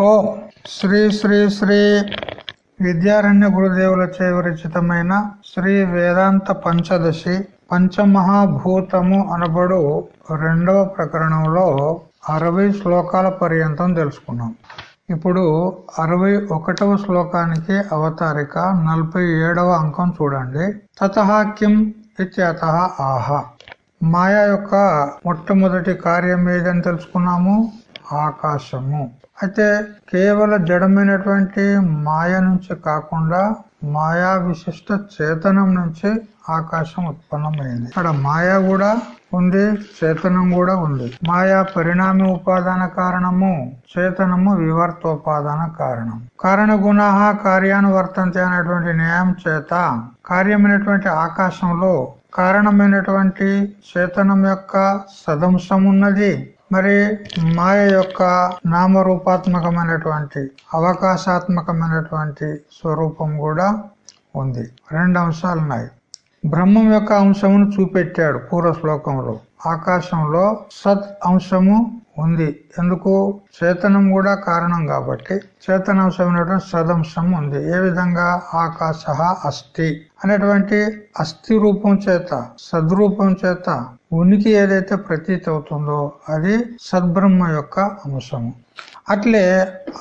ఓం శ్రీ శ్రీ శ్రీ విద్యారణ్య గురుదేవుల విరచితమైన శ్రీ వేదాంత పంచదశి పంచమహాభూతము అనబడు రెండవ ప్రకరణంలో అరవై శ్లోకాల పర్యంతం తెలుసుకున్నాం. ఇప్పుడు అరవై ఒకటవ శ్లోకానికి అవతారిక నలభై ఏడవ అంకం చూడండి. తతహాక్యం ఇత్యత ఆహా. మాయా యొక్క మొట్టమొదటి కార్యం ఏదని తెలుసుకున్నాము? ఆకాశము. అయితే కేవల జడమైనటువంటి మాయ నుంచి కాకుండా మాయా విశిష్ట చేతనం నుంచి ఆకాశం ఉత్పన్నమైంది. అక్కడ మాయ కూడా ఉంది చేతనం కూడా ఉంది. మాయా పరిణామ ఉపాదాన కారణము చేతనము వివర్తోపాదాన కారణం. కారణ గుణ కార్యానువర్తంతి అనేటువంటి న్యాయం చేత కార్యమైనటువంటి ఆకాశంలో కారణమైనటువంటి చేతనం యొక్క సదంశం ఉన్నది మరి మాయ యొక్క నామరూపాత్మకమైనటువంటి అవకాశాత్మకమైనటువంటి స్వరూపం కూడా ఉంది. రెండు అంశాలు ఉన్నాయి. బ్రహ్మం యొక్క అంశమును చూపెట్టాడు పూర్వ శ్లోకంలో. ఆకాశంలో సత్ అంశము ఉంది. ఎందుకు? చేతనం కూడా కారణం కాబట్టి. చేతనాంశమైనటువంటి సదంశం ఉంది. ఏ విధంగా? ఆకాశ అస్థి అనేటువంటి అస్థి రూపం చేత సద్రూపం చేత ఉనికి ఏదైతే ప్రతీతి అవుతుందో అది సద్బ్రహ్మ యొక్క అంశము అట్లే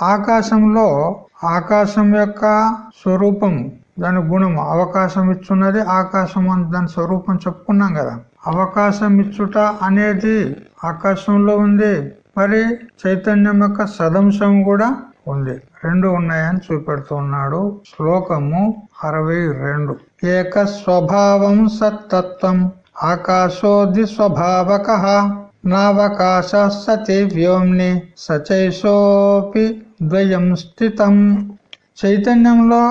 ఆకాశంలో ఆకాశం యొక్క స్వరూపం దాని గుణం అవకాశం ఇచ్చున్నది ఆకాశం అని దాని స్వరూపం చెప్పుకున్నాం కదా. అవకాశం ఇచ్చుట అనేది ఆకాశంలో ఉంది మరి చైతన్యం యొక్క సదంశం కూడా ఉంది. రెండు ఉన్నాయని చూపెడుతున్నాడు శ్లోకము అరవై రెండు. ఏక స్వభావం సత్తత్వం ఆకాశోది స్వభావక నావకాశ సతి వ్యోమ్ని సచైషోపి ద్వయం స్థితం చైతన్యంలో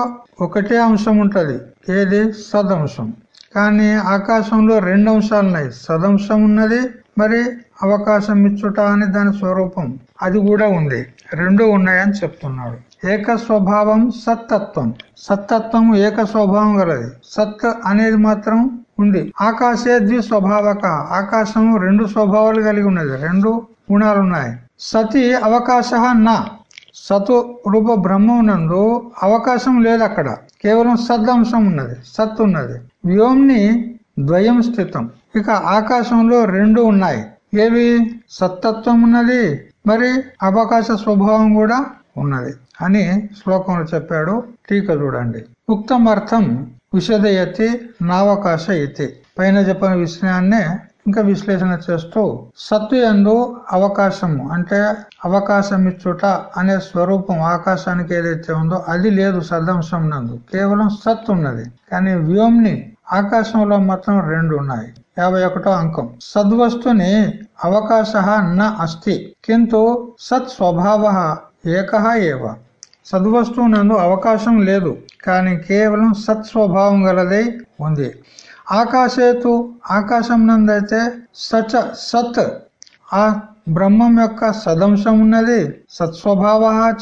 ఒకటే అంశం ఉంటది ఏది? సదంశం. కానీ ఆకాశంలో రెండు అంశాలు ఉన్నాయి సదంశం ఉన్నది మరి అవకాశం ఇచ్చుట అని దాని స్వరూపం. అది కూడా ఉంది రెండు ఉన్నాయని చెప్తున్నాడు. ఏక స్వభావం సత్తత్వం. సత్తత్వం ఏక స్వభావం గలది. సత్ అనేది మాత్రం ఉంది. ఆకాశే ద్వి స్వభావక ఆకాశం రెండు స్వభావాలు కలిగి ఉన్నది. రెండు గుణాలు ఉన్నాయి సతి అవకాశ నా. సతు రూప బ్రహ్మనందు అవకాశం లేదు అక్కడ కేవలం సద్దంశం ఉన్నది. సత్ ఉన్నది. వ్యోమ్ని ద్వయం స్థితం. ఇక ఆకాశంలో రెండు ఉన్నాయి. ఏవి? సత్తత్వం ఉన్నది. మరి అవకాశ స్వభావం కూడా ఉన్నది. అని శ్లోకంలో చెప్పాడు టీక చూడండి. ఉక్తం అర్థం విషదయతి నావకాశ ఇతి పైన చెప్పిన విషయాన్నే ఇంకా విశ్లేషణ చేస్తూ సత్తు ఎందు అవకాశము అంటే అవకాశం ఇచ్చుట అనే స్వరూపం ఆకాశానికి ఏదైతే ఉందో అది లేదు సదంశం నందు. కేవలం సత్ ఉన్నది. కానీ వ్యోమ్ని ఆకాశంలో మాత్రం రెండు ఉన్నాయి. యాభై ఒకటో అంకం. సద్వస్తుని అవకాశ న అస్తి కింటు సత్ స్వభావ ఏక ఏవ. సద్వస్తువు నందు అవకాశం లేదు. కానీ కేవలం సత్ స్వభావం గలదై ఉంది. ఆకాశేతు ఆకాశం నందైతే సచ సత్. ఆ బ్రహ్మం యొక్క సదంశం ఉన్నది సత్స్వభావ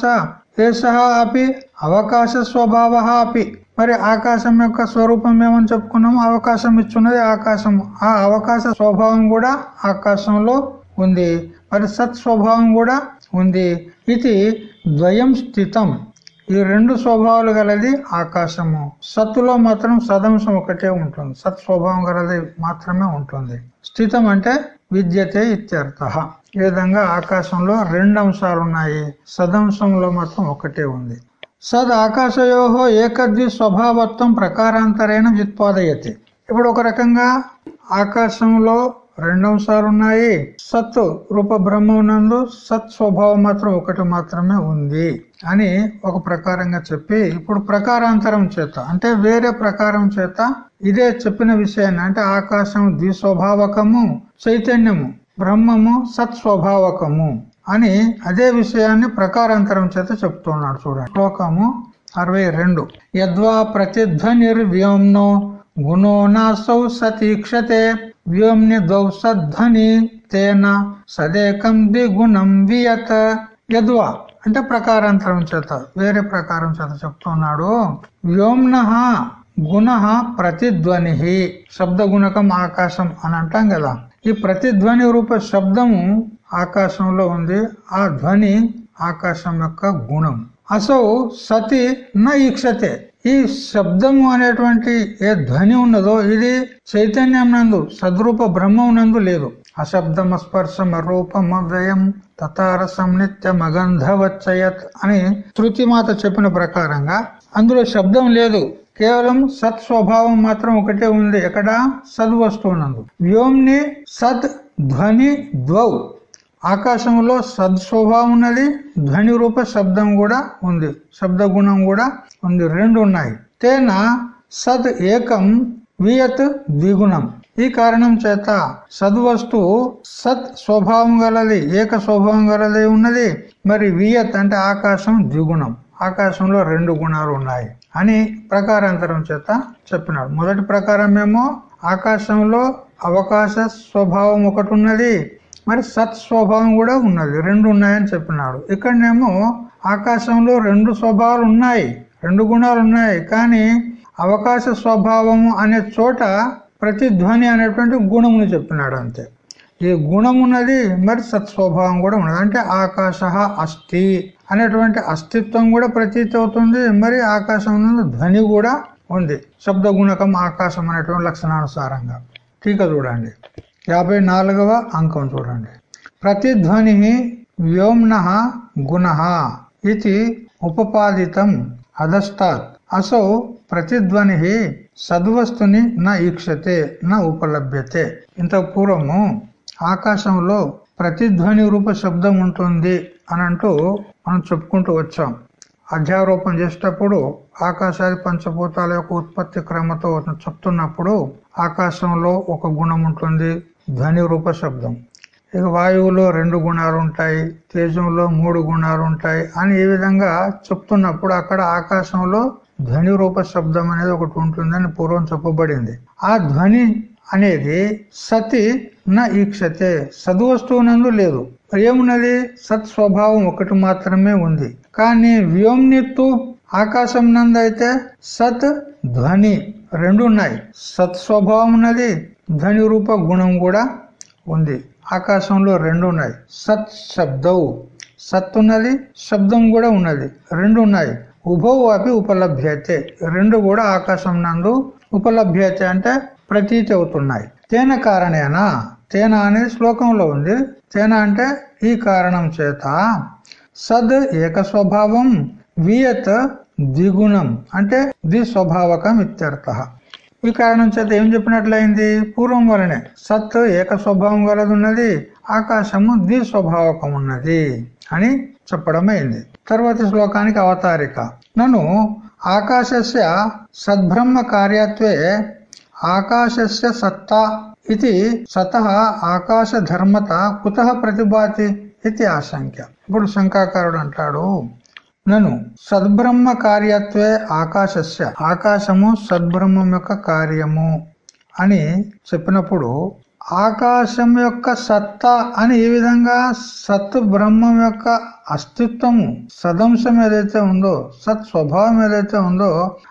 ఏష అపి అవకాశ స్వభావ అపి. మరి ఆకాశం యొక్క స్వరూపం ఏమని చెప్పుకున్నాము? అవకాశం ఇచ్చున్నది ఆకాశం ఆ అవకాశ స్వభావం కూడా ఆకాశంలో ఉంది. మరి సత్ స్వభావం కూడా ఉంది. ఇది ద్వయం స్థితం. ఈ రెండు స్వభావాలు గలది ఆకాశము. సత్తులో మాత్రం సదంశం ఒకటే ఉంటుంది. సత్ స్వభావం గలది మాత్రమే ఉంటుంది. స్థితం అంటే విద్యతే ఇత్యర్థ. ఈ విధంగా ఆకాశంలో రెండు అంశాలు ఉన్నాయి. సదంశంలో మాత్రం ఒకటే ఉంది. సద్ ఆకాశయోహో ఏకద్వి స్వభావత్వం ప్రకారాంతరైన వ్యుత్పాదయతి ఇప్పుడు ఒక రకంగా ఆకాశంలో రెండు అంశాలు ఉన్నాయి సత్ రూప బ్రహ్మనందు సత్ స్వభావం మాత్రం ఒకటి మాత్రమే ఉంది అని ఒక ప్రకారంగా చెప్పి ఇప్పుడు ప్రకారాంతరం చేత అంటే వేరే ప్రకారం చేత ఇదే చెప్పిన విషయాన్ని అంటే ఆకాశం ద్విస్వభావకము చైతన్యము బ్రహ్మము సత్ స్వభావకము అని అదే విషయాన్ని ప్రకారాంతరం చేత చెప్తున్నాడు చూడండి. శ్లోకము అరవై రెండు. యద్వా ప్రతిధ్వనిర్వ్యోమ్నో గుణో నాసౌ సతీక్షతే వ్యోమ్ని ద్వౌ తేన సదేకం ద్విగుణం వియత యద్వా అంటే ప్రకారాంతరం చేత వేరే ప్రకారం చేత చెప్తున్నాడు వ్యోమ్న గుణ ప్రతిధ్వని శబ్ద గుణకం ఆకాశం అని అంటాం కదా. ఈ ప్రతిధ్వని రూప శబ్దము ఆకాశంలో ఉంది. ఆ ధ్వని ఆకాశం యొక్క గుణం. అసౌ సతి న ఈక్షతే. ఈ శబ్దము అనేటువంటి ఏ ధ్వని ఉన్నదో ఇది చైతన్యం నందు సద్రూప బ్రహ్మం నందు లేదు. అశబ్దమ స్పర్శమ రూపమ వ్యయం తతారసం నిత్యం అగంధవచ్చయత్ అని తృతిమాత చెప్పిన ప్రకారంగా అందులో శబ్దం లేదు. కేవలం సత్ స్వభావం మాత్రం ఒకటే ఉంది. ఎక్కడ? సద్వస్తువునందు. వ్యోమ్ని సత్ ధ్వని ద్వౌ. ఆకాశంలో సద్స్వభావం ఉన్నది ధ్వని రూప శబ్దం కూడా ఉంది శబ్ద గుణం కూడా ఉంది రెండు ఉన్నాయి. తేన సద్ ఏకం వియత్ ద్విగుణం. ఈ కారణం చేత సద్వస్తువు సత్ స్వభావం గలది ఏక స్వభావం గలది ఉన్నది. మరి వియత్ అంటే ఆకాశం ద్విగుణం. ఆకాశంలో రెండు గుణాలు ఉన్నాయి అని ప్రకారాంతరం చేత చెప్పినాడు. మొదటి ప్రకారం ఏమో ఆకాశంలో అవకాశ స్వభావం ఒకటి ఉన్నది మరి సత్ స్వభావం కూడా ఉన్నది. రెండు ఉన్నాయని చెప్పినాడు. ఇక్కడనేమో ఆకాశంలో రెండు స్వభావాలు ఉన్నాయి. రెండు గుణాలు ఉన్నాయి. కానీ అవకాశ స్వభావము అనే చోట ప్రతిధ్వని అనేటువంటి గుణమును చెప్పినాడు అంతే. ఈ గుణం ఉన్నది మరి సత్స్వభావం కూడా ఉన్నది. అంటే ఆకాశ అస్థి అనేటువంటి అస్తిత్వం కూడా ప్రతీతి అవుతుంది. మరి ఆకాశం ధ్వని కూడా ఉంది. శబ్ద గుణకం ఆకాశం అనేటువంటి లక్షణానుసారంగా. టీక చూడండి. యాభై నాలుగవ అంకం చూడండి. ప్రతిధ్వని వ్యోమ్న గుణ ఇది ఉపపాదితం అధస్తాత్. అసౌ ప్రతిధ్వని సద్వస్తుని నా ఈక్షతే నా ఉపలభ్యతే. ఇంత పూర్వము ఆకాశంలో ప్రతిధ్వని రూప శబ్దం ఉంటుంది అని అంటూ మనం చెప్పుకుంటూ వచ్చాం. అధ్యారోపణ చేసేటప్పుడు ఆకాశాది పంచభూతాల యొక్క ఉత్పత్తి క్రమతో చెప్తున్నప్పుడు ఆకాశంలో ఒక గుణం ఉంటుంది ధ్వని రూప శబ్దం. ఇక వాయువులో రెండు గుణాలు ఉంటాయి తేజంలో మూడు గుణాలు ఉంటాయి అని ఈ విధంగా చెప్తున్నప్పుడు అక్కడ ఆకాశంలో ధ్వని రూప శబ్దం అనేది ఒకటి ఉంటుందని పూర్వం చెప్పబడింది. ఆ ధ్వని అనేది సతి నా ఈక్షతే సద్వస్తువునందు లేదు. ఏమున్నది? సత్ స్వభావం ఒకటి మాత్రమే ఉంది. కానీ వ్యోమ్నిత్తు ఆకాశం నందు అయితే సత్ ధ్వని రెండు ఉన్నాయి. సత్ స్వభావం ఉన్నది ధ్వని రూప గుణం కూడా ఉంది. ఆకాశంలో రెండు ఉన్నాయి. సత్ శబ్దవు సత్ ఉన్నది శబ్దం కూడా ఉన్నది. రెండు ఉన్నాయి. ఉభవు అవి ఉపలభ్యతే. రెండు కూడా ఆకాశం నందు ఉపలభ్యతే అంటే ప్రతీతి అవుతున్నాయి. తేన కారణేనా? తేన అనేది శ్లోకంలో ఉంది. తేన అంటే ఈ కారణం చేత. సద్ ఏక స్వభావం. వియత్ ద్విగుణం. అంటే ద్విస్వభావకం ఇత్యర్థ ఈ కారణం చేత ఏం చెప్పినట్లయింది? పూర్వం వలనే సత్ ఏక స్వభావం గలది ఉన్నది ఆకాశము ద్విస్వభావకం ఉన్నది అని చెప్పడం అయింది తర్వాతి శ్లోకానికి అవతారిక. నన్ను ఆకాశస్య సద్బ్రహ్మ కార్యత్వే ఆకాశస్య సత్తా ఇది సత ఆకాశ ధర్మత కుత ప్రతిభాతి ఇది ఆశంక్య. ఇప్పుడు శంకాకారుడు అంటాడు నన్ను సద్బ్రహ్మ కార్యత్వే ఆకాశస్య. ఆకాశము సద్బ్రహ్మం యొక్క కార్యము అని చెప్పినప్పుడు ఆకాశం యొక్క సత్తా అని ఈ విధంగా సత్ బ్రహ్మం యొక్క అస్తిత్వము సదంశం ఏదైతే ఉందో సత్ స్వభావం ఏదైతే ఉందో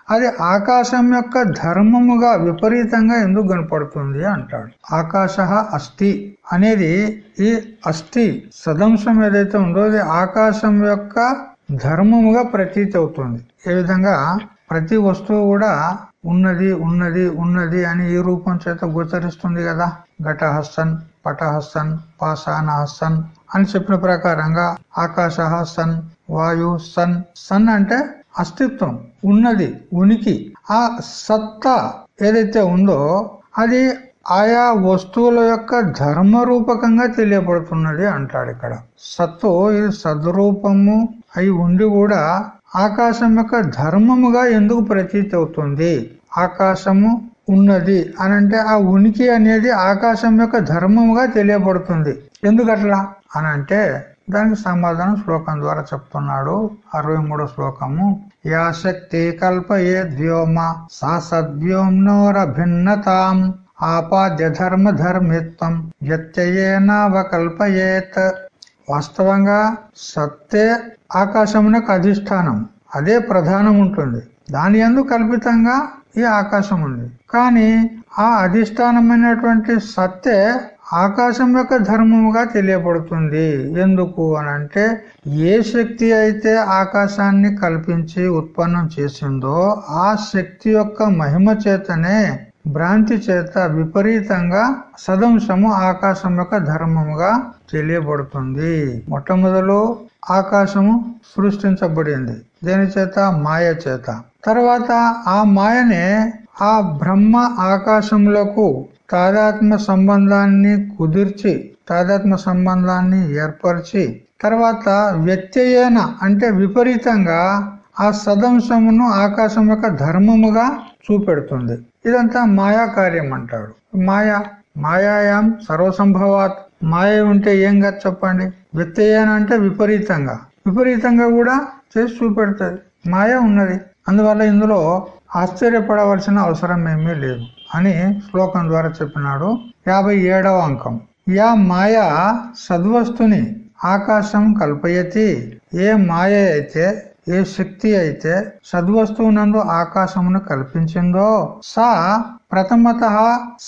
అది ఆకాశం యొక్క ధర్మముగా విపరీతంగా ఎందుకు కనపడుతుంది అంటాడు. ఆకాశ అస్థి అనేది ఈ అస్థి సదంశం ఏదైతే ఉందో అది ఆకాశం యొక్క ధర్మముగా ప్రతీతి అవుతుంది. ఏ విధంగా? ప్రతి వస్తువు కూడా ఉన్నది ఉన్నది ఉన్నది అని ఈ రూపం చేత గోచరిస్తుంది కదా. ఘటహస్తన్ పటహస్తన్ పాషాణ అని చెప్పిన ప్రకారంగా ఆకాశ సన్ వాయు సన్ సన్ అంటే అస్తిత్వం ఉన్నది ఉనికి. ఆ సత్తా ఏదైతే ఉందో అది ఆయా వస్తువుల యొక్క ధర్మ రూపకంగా తెలియబడుతున్నది అంటాడు ఇక్కడ. సత్తు ఇది సద్రూపము అయి ఉండి కూడా ఆకాశం యొక్క ధర్మముగా ఎందుకు ప్రతీతి అవుతుంది? ఆకాశము ఉన్నది అనంటే ఆ ఉనికి అనేది ఆకాశం యొక్క ధర్మముగా తెలియబడుతుంది. ఎందుకట్లా? అనంటే దానికి సమాధానం శ్లోకం ద్వారా చెప్తున్నాడు. అరవై మూడో శ్లోకము యాశక్తి కల్పయే ద్యోమ సా సద్వ్యోమ్నోరభిన్నతాం ఆపాద్య ధర్మ ధర్మిత్వం వ్యత్యయేనావకల్పయేత్ వాస్తవంగా సత్తే ఆకాశమునకు అధిష్టానం. అదే ప్రధానం ఉంటుంది దాని ఎందు కల్పితంగా ఈ ఆకాశం ఉంది కానీ ఆ అధిష్టానమైనటువంటి సత్తే ఆకాశం యొక్క ధర్మముగా తెలియబడుతుంది ఎందుకు అని అంటే ఏ శక్తి అయితే ఆకాశాన్ని కల్పించి ఉత్పన్నం చేసిందో ఆ శక్తి యొక్క మహిమ చేతనే భ్రాంతి చేత విపరీతంగా సదంశము ఆకాశం యొక్క ధర్మముగా తెలియబడుతుంది. మొట్టమొదలు ఆకాశము సృష్టించబడింది. దేని చేత? మాయ చేత. తర్వాత ఆ మాయనే ఆ బ్రహ్మ ఆకాశములకు తాదాత్మ సంబంధాన్ని కుదిర్చి తాదాత్మ సంబంధాన్ని ఏర్పరిచి తర్వాత వ్యత్యయన అంటే విపరీతంగా ఆ సదంశమును ఆకాశం యొక్క ధర్మముగా చూపెడుతుంది. ఇదంతా మాయా కార్యం అంటాడు. మాయ మాయాయాం సర్వసంభవాత్. మాయ ఉంటే ఏం కాదు చెప్పండి. వ్యత్యయన అంటే విపరీతంగా. విపరీతంగా కూడా చేసి చూపెడుతుంది. మాయ ఉన్నది. అందువల్ల ఇందులో ఆశ్చర్యపడవలసిన అవసరం ఏమీ లేదు అని శ్లోకం ద్వారా చెప్పినాడు యాభై ఏడవ అంకం. యా మాయ సద్వస్తుని ఆకాశం కల్పయతి. ఏ మాయ అయితే ఏ శక్తి అయితే సద్వస్తువునందు ఆకాశమును కల్పించిందో సా ప్రథమత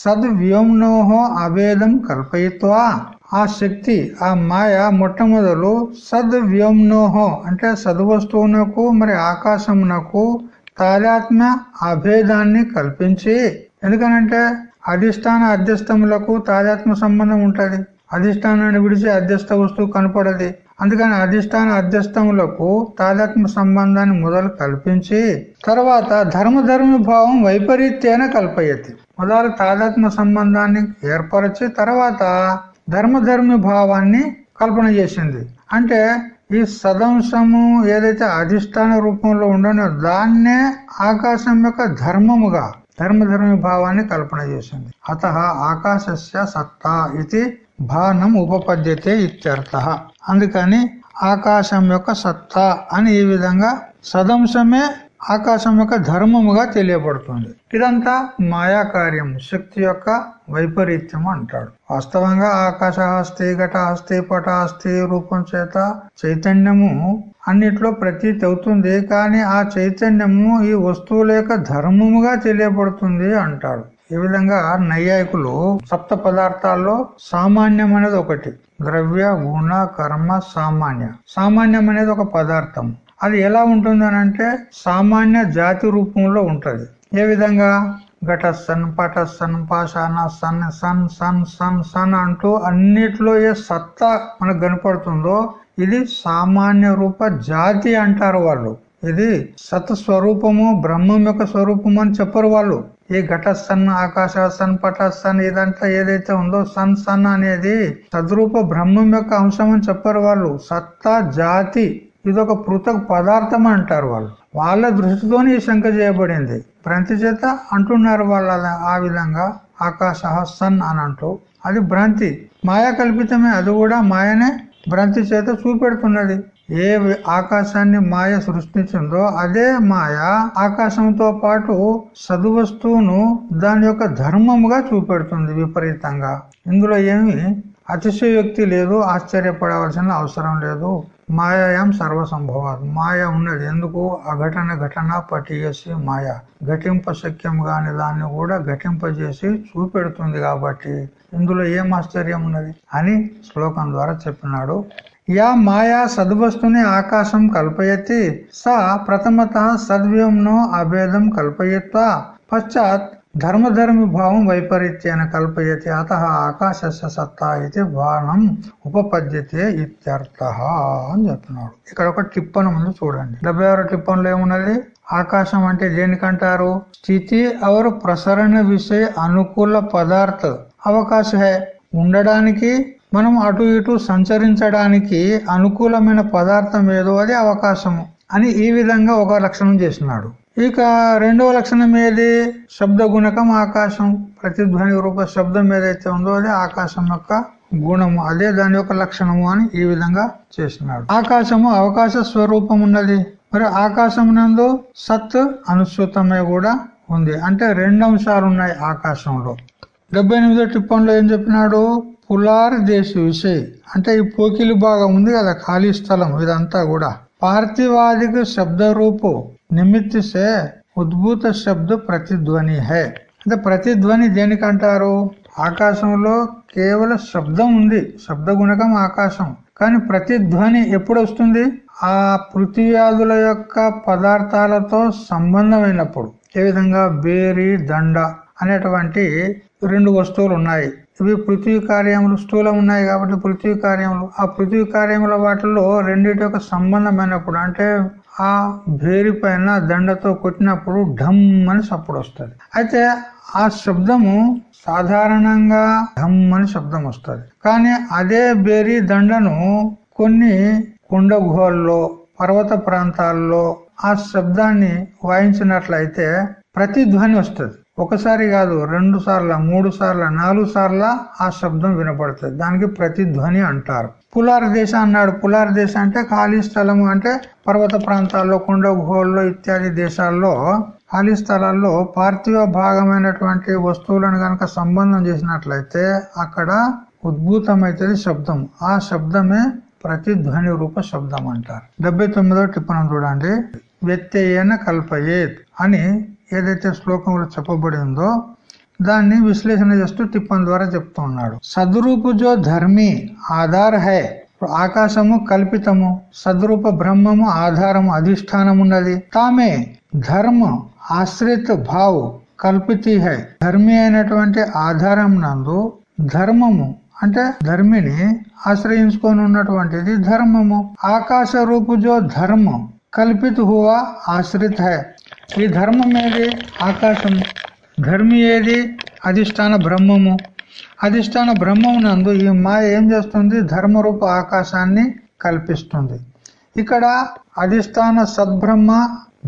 సద్వ్యోమ్నోహో అభేదం కల్పయిత్వా. ఆ శక్తి ఆ మాయ మొట్టమొదలు సద్వ్యోమ్నోహో అంటే సద్వస్తువునకు మరి ఆకాశమునకు తాదాత్మ్య అభేదాన్ని కల్పించి ఎందుకనంటే అధిష్టాన అధ్యస్థములకు తాదాత్మ సంబంధం ఉంటుంది. అధిష్టానాన్ని విడిచి అధ్యస్థ వస్తువు కనపడది. అందుకని అధిష్టాన అధ్యస్థములకు తాదాత్మ సంబంధాన్ని మొదలు కల్పించి తర్వాత ధర్మధర్మ భావం వైపరీత్యేన కల్పయతి. మొదలు తాదాత్మ సంబంధాన్ని ఏర్పరిచి తర్వాత ధర్మధర్మి భావాన్ని కల్పన చేసింది. అంటే ఈ సదంశము ఏదైతే అధిష్టాన రూపంలో ఉండనో దాన్నే ఆకాశం యొక్క ధర్మముగా ధర్మధర్మి భావాన్ని కల్పన చేసింది. అత ఆకాశస్య సత్తా ఇది భానం ఉపపద్యతే ఇత్యర్థ. అందుకని ఆకాశం యొక్క సత్తా అని ఈ విధంగా సదంశమే ఆకాశం యొక్క ధర్మముగా తెలియబడుతుంది. ఇదంతా మాయా కార్యం శక్తి యొక్క వైపరీత్యం అంటాడు. వాస్తవంగా ఆకాశ హస్తి ఘట హస్తి పట హస్తి రూపం చేత చైతన్యము అన్నిట్లో ప్రతీతి అవుతుంది. కానీ ఆ చైతన్యము ఈ వస్తువుల యొక్క ధర్మముగా తెలియబడుతుంది అంటాడు. ఈ విధంగా నైయాయికులు సప్త పదార్థాల్లో సామాన్యం అనేది ఒకటి. ద్రవ్య గుణ కర్మ సామాన్య. సామాన్యం అనేది ఒక పదార్థం. అది ఎలా ఉంటుంది అంటే సామాన్య జాతి రూపంలో ఉంటది. ఏ విధంగా? ఘటస్సన్ పటస్సన్ పాషాణ సన్ సన్ సన్ సన్ సన్ అంటూ అన్నిట్లో ఏ సత్తా మనకు కనపడుతుందో ఇది సామాన్య రూప జాతి అంటారు వాళ్ళు. ఇది సత్ స్వరూపము బ్రహ్మం యొక్క స్వరూపం అని చెప్పరు వాళ్ళు. ఈ ఘట సన్ ఆకాశ సన్ పట సన్ ఇదంతా ఏదైతే ఉందో సన్ సన్ అనేది సద్రూప బ్రహ్మం యొక్క అంశం అని చెప్పారు వాళ్ళు. సత్తా జాతి ఇది ఒక పృథక్ పదార్థం అంటారు వాళ్ళు. వాళ్ళ దృష్టితోనే ఈ శంక చేయబడింది. భ్రాంతి చేత అంటున్నారు వాళ్ళ ఆ విధంగా. ఆకాశ సన్ అని అంటూ. అది భ్రాంతి. మాయా కల్పితమే. అది కూడా మాయనే భ్రాంతి చేత చూపెడుతున్నది. ఏ ఆకాశాన్ని మాయ సృష్టించిందో అదే మాయ ఆకాశంతో పాటు సదువస్తువును దాని యొక్క ధర్మముగా చూపెడుతుంది విపరీతంగా. ఇందులో ఏమి అతిశయోక్తి లేదు ఆశ్చర్యపడవలసిన అవసరం లేదు. మాయాయం సర్వసంభవాలు మాయ ఉన్నది. ఎందుకు? అఘటన ఘటన పటియసి మాయ. ఘటింప శక్యం కాని దాన్ని కూడా ఘటింపజేసి చూపెడుతుంది కాబట్టి. ఇందులో ఏం ఆశ్చర్యం ఉన్నది అని శ్లోకం ద్వారా చెప్పినాడు. యా మాయా సద్వస్తుని ఆకాశం కల్పయతి సా ప్రథమత సద్వ్యంనో అభేదం కల్పయత్వా పశ్చాత్ ధర్మధర్మి భావం వైపరీత్యేన కల్పయతి అత ఆకాశస్య సత్తా ఇది బాణం ఉపపద్యతే ఇత్యర్థ అని చెప్తున్నాడు. ఇక్కడ ఒక టిప్పను ఉంది చూడండి. డెబ్బై ఆరు టిప్పన్లో ఏమున్నది? ఆకాశం అంటే దేనికంటారు? స్థితి అవరు ప్రసరణ విషయ అనుకూల పదార్థ అవకాశ ఉండడానికి మనం అటు ఇటు సంచరించడానికి అనుకూలమైన పదార్థం ఏదో అది అవకాశము అని ఈ విధంగా ఒక లక్షణం చేసినాడు ఇక రెండవ లక్షణం ఏది? శబ్ద గుణకం ఆకాశం. ప్రతిధ్వని రూప శబ్దం ఏదైతే ఉందో అది ఆకాశం యొక్క గుణము. అదే దాని యొక్క లక్షణము అని ఈ విధంగా చేసినాడు ఆకాశము అవకాశ స్వరూపం ఉన్నది. మరి ఆకాశం నందు సత్ అనుసృతమై కూడా ఉంది. అంటే రెండు అంశాలు ఉన్నాయి ఆకాశంలో. డెబ్బై ఎనిమిదో టిప్పంలో ఏం చెప్పినాడు? పులార్ దేశ విషయ్. అంటే ఈ పోకిలి భాగం ఉంది కదా ఖాళీ స్థలం ఇదంతా కూడా. పార్థివాదిక శబ్ద రూపు నిమిత్తి సే ఉద్భూత శబ్ద ప్రతిధ్వని హే. అంటే ప్రతిధ్వని దేనికంటారు? ఆకాశంలో కేవలం శబ్దం ఉంది శబ్ద గుణకం ఆకాశం. కానీ ప్రతి ధ్వని ఎప్పుడు వస్తుంది ఆ పృథ్వీయాదుల యొక్క పదార్థాలతో సంబంధమైనప్పుడు. ఏ విధంగా? బేరి దండ అనేటువంటి రెండు వస్తువులు ఉన్నాయి ఇవి పృథ్వీ కార్యములు స్థూలం ఉన్నాయి కాబట్టి పృథ్వీ కార్యములు. ఆ పృథ్వీ కార్యముల వాటిలో రెండింటి యొక్క సంబంధమైనప్పుడు అంటే ఆ భేరి పైన దండతో కొట్టినప్పుడు ఢమ్ అని సప్పుడు వస్తుంది. అయితే ఆ శబ్దము సాధారణంగా ఢమ్ అని శబ్దం వస్తుంది. కానీ అదే బేరి దండను కొన్ని కొండ గుహల్లో పర్వత ప్రాంతాల్లో ఆ శబ్దాన్ని వాయించినట్లయితే ప్రతిధ్వని వస్తుంది. ఒకసారి కాదు రెండు సార్ల మూడు సార్ల నాలుగు సార్ల ఆ శబ్దం వినపడుతుంది. దానికి ప్రతిధ్వని అంటారు. పులార్ దేశ అన్నాడు. పులార్ దేశ అంటే ఖాళీ స్థలము అంటే పర్వత ప్రాంతాల్లో కొండ గుహల్లో ఇత్యాది దేశాల్లో ఖాళీ స్థలాల్లో పార్థివ భాగమైనటువంటి వస్తువులను కనుక సంబంధం చేసినట్లయితే అక్కడ ఉద్భూతమైతుంది శబ్దం. ఆ శబ్దమే ప్రతిధ్వని రూప శబ్దం అంటారు. డెబ్బై తొమ్మిదో టిప్పణం చూడండి. వ్యత్యయన కల్పయేత్ అని ఏదైతే శ్లోకంలో చెప్పబడి ఉందో దాన్ని విశ్లేషణ చేస్తూ టిప్పన్ ద్వారా చెప్తూ ఉన్నాడు. సద్రూపు జో ధర్మి ఆధార్ హై. ఆకాశము కల్పితము సద్రూప బ్రహ్మము ఆధారము అధిష్టానం ఉన్నది. తామే ధర్మ ఆశ్రిత భావ్ కల్పితి హై. ధర్మి అయినటువంటి ఆధారం నందు ధర్మము అంటే ధర్మిని ఆశ్రయించుకొని ఉన్నటువంటిది ధర్మము. ఆకాశ రూపుజో ధర్మం. కల్పిత హువా ఆశ్రిత హై ఈ ధర్మం ఏది ఆకాశం ధర్మి ఏది అధిష్టాన బ్రహ్మము అధిష్టాన బ్రహ్మము నందు ఈ మాయ ఏం చేస్తుంది? ధర్మరూప ఆకాశాన్ని కల్పిస్తుంది. ఇక్కడ అధిష్టాన సద్బ్రహ్మ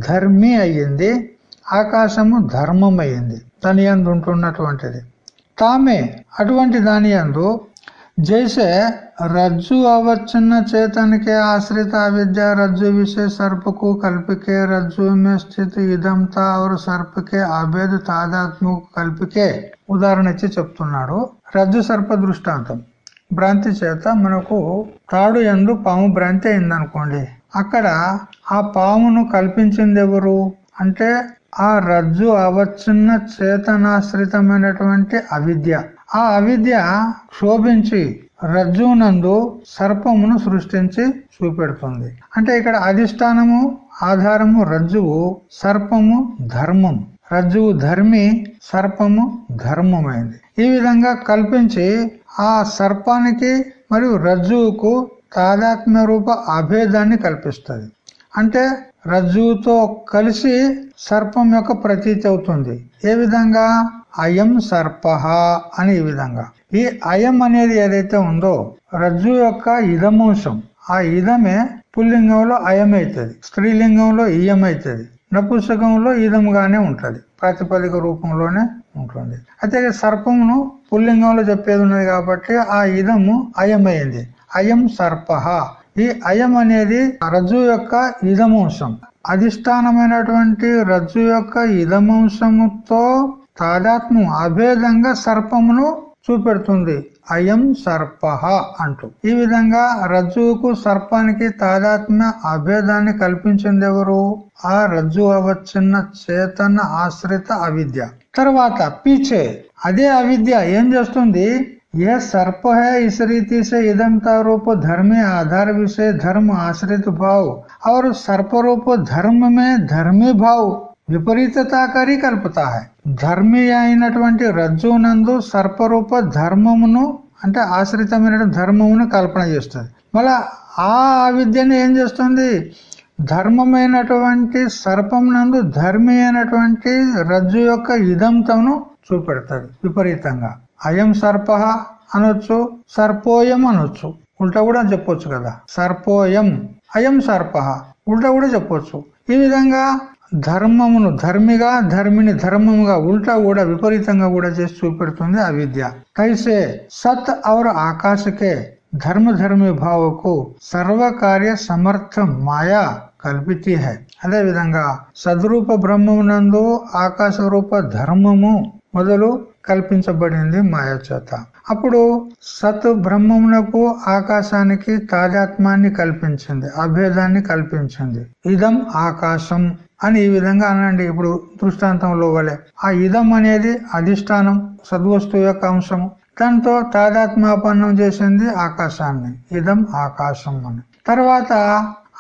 ధర్మి అయ్యింది ఆకాశము ధర్మం అయ్యింది దాని ఎందు ఉంటున్నటువంటిది. తామే అటువంటి దాని ఎందు जैसे रज्जु अवच्छिन्न चेतन के आश्रित अविद्या रज्जु विषय सर्प को कल्प के रज्जु में स्थित इदमता और सर्प के అభేద తాదాత్మకు కల్పికే ఉదాహరణ ఇచ్చి చెప్తున్నాడు రజ్జు సర్ప దృష్టాంతం భ్రాంతి చేత మనకు తాడు ఎందు పాము భ్రాంతి అయిందనుకోండి అక్కడ ఆ పామును కల్పించింది ఎవరు అంటే ఆ రజ్జు అవచ్ఛిన్న చేతనాశ్రితమైనటువంటి అవిద్య ఆ అవిద్య క్షోభించి రజ్జునందు సర్పమును సృష్టించి చూపెడుతుంది. అంటే ఇక్కడ అధిష్టానము ఆధారము రజ్జువు సర్పము ధర్మం. రజ్జువు ధర్మి సర్పము ధర్మమైంది. ఈ విధంగా కల్పించి ఆ సర్పానికి మరియు రజ్జువుకు తాదాత్మ్య రూప అభేదాన్ని కల్పిస్తుంది. అంటే రజ్జువుతో కలిసి సర్పం యొక్క ప్రతీతి అవుతుంది. ఏ విధంగా? అయం సర్ప అని ఈ విధంగా. ఈ అయం అనేది ఏదైతే ఉందో రజ్జు యొక్క ఇదమంశం ఆ ఇదమే పుల్లింగంలో అయమైతుంది. స్త్రీలింగంలో ఇయమైతుంది నపుంసకంలో ఇదముగానే ఉంటుంది. ప్రాతిపదిక రూపంలోనే ఉంటుంది. అయితే సర్పమును పుల్లింగంలో చెప్పేది ఉన్నది కాబట్టి ఆ ఇదము అయమైంది. అయం సర్ప. ఈ అయం అనేది రజ్జు యొక్క ఇదమంశం అధిష్టానమైనటువంటి రజ్జు యొక్క ఇదమంశముతో తాదాత్మ్యం అభేదంగా సర్పమును చూపెడుతుంది అయం సర్ప అంటూ ఈ విధంగా రజ్జువుకు సర్పానికి తాదాత్మ్య అభేదాన్ని కల్పించింది ఎవరు ఆ రజ్జు అవచ్చిన చేతన ఆశ్రిత అవిద్య తర్వాత పీచే అదే అవిద్య ఏం చేస్తుంది ఏ सर्प है इस रीति से इदमता रूप धर्म आधार विषय धर्म आश्रित भाव और सर्प रूप धर्म में धर्मी भाव విపరీతతాకరి కల్పతా హై. ధర్మి అయినటువంటి రజ్జునందు సర్పరూప ధర్మమును అంటే ఆశ్రితమైన ధర్మమును కల్పన చేస్తుంది. మళ్ళా ఆ విద్యను ఏం చేస్తుంది? ధర్మమైనటువంటి సర్పం నందు ధర్మి అయినటువంటి రజ్జు యొక్క ఇదంతమును చూపెడతాడు విపరీతంగా. అయం సర్ప అనొచ్చు సర్పోయం అనొచ్చు. ఉల్టా కూడా చెప్పొచ్చు కదా. సర్పోయం అయం సర్ప. ఉల్టా కూడా చెప్పొచ్చు. ఈ విధంగా ధర్మమును ధర్మిగా ధర్మిని ధర్మముగా ఉల్టా కూడా విపరీతంగా కూడా చేసి చూపెడుతుంది అవిద్య కైసే సత్ అవర్ ఆకాశకే ధర్మ ధర్మి భావకు సర్వకార్య సమర్థం మాయా కల్పితి హై. అదే విధంగా సద్రూప బ్రహ్మమునందు ఆకాశ రూప ధర్మము మొదలు కల్పించబడింది మాయా చేత. అప్పుడు సత్ బ్రహ్మమునకు ఆకాశానికి తాజాత్మాన్ని కల్పించింది అభేదాన్ని కల్పించింది. ఇదం ఆకాశం అని ఈ విధంగా అనండి. ఇప్పుడు దృష్టాంతంలో వలె ఆ ఇదం అనేది అధిష్టానం సద్వస్తువు యొక్క అంశము. దాంతో తాదాత్మ్యాపన్నం చేసింది ఆకాశాన్ని. ఇదం ఆకాశం అని. తర్వాత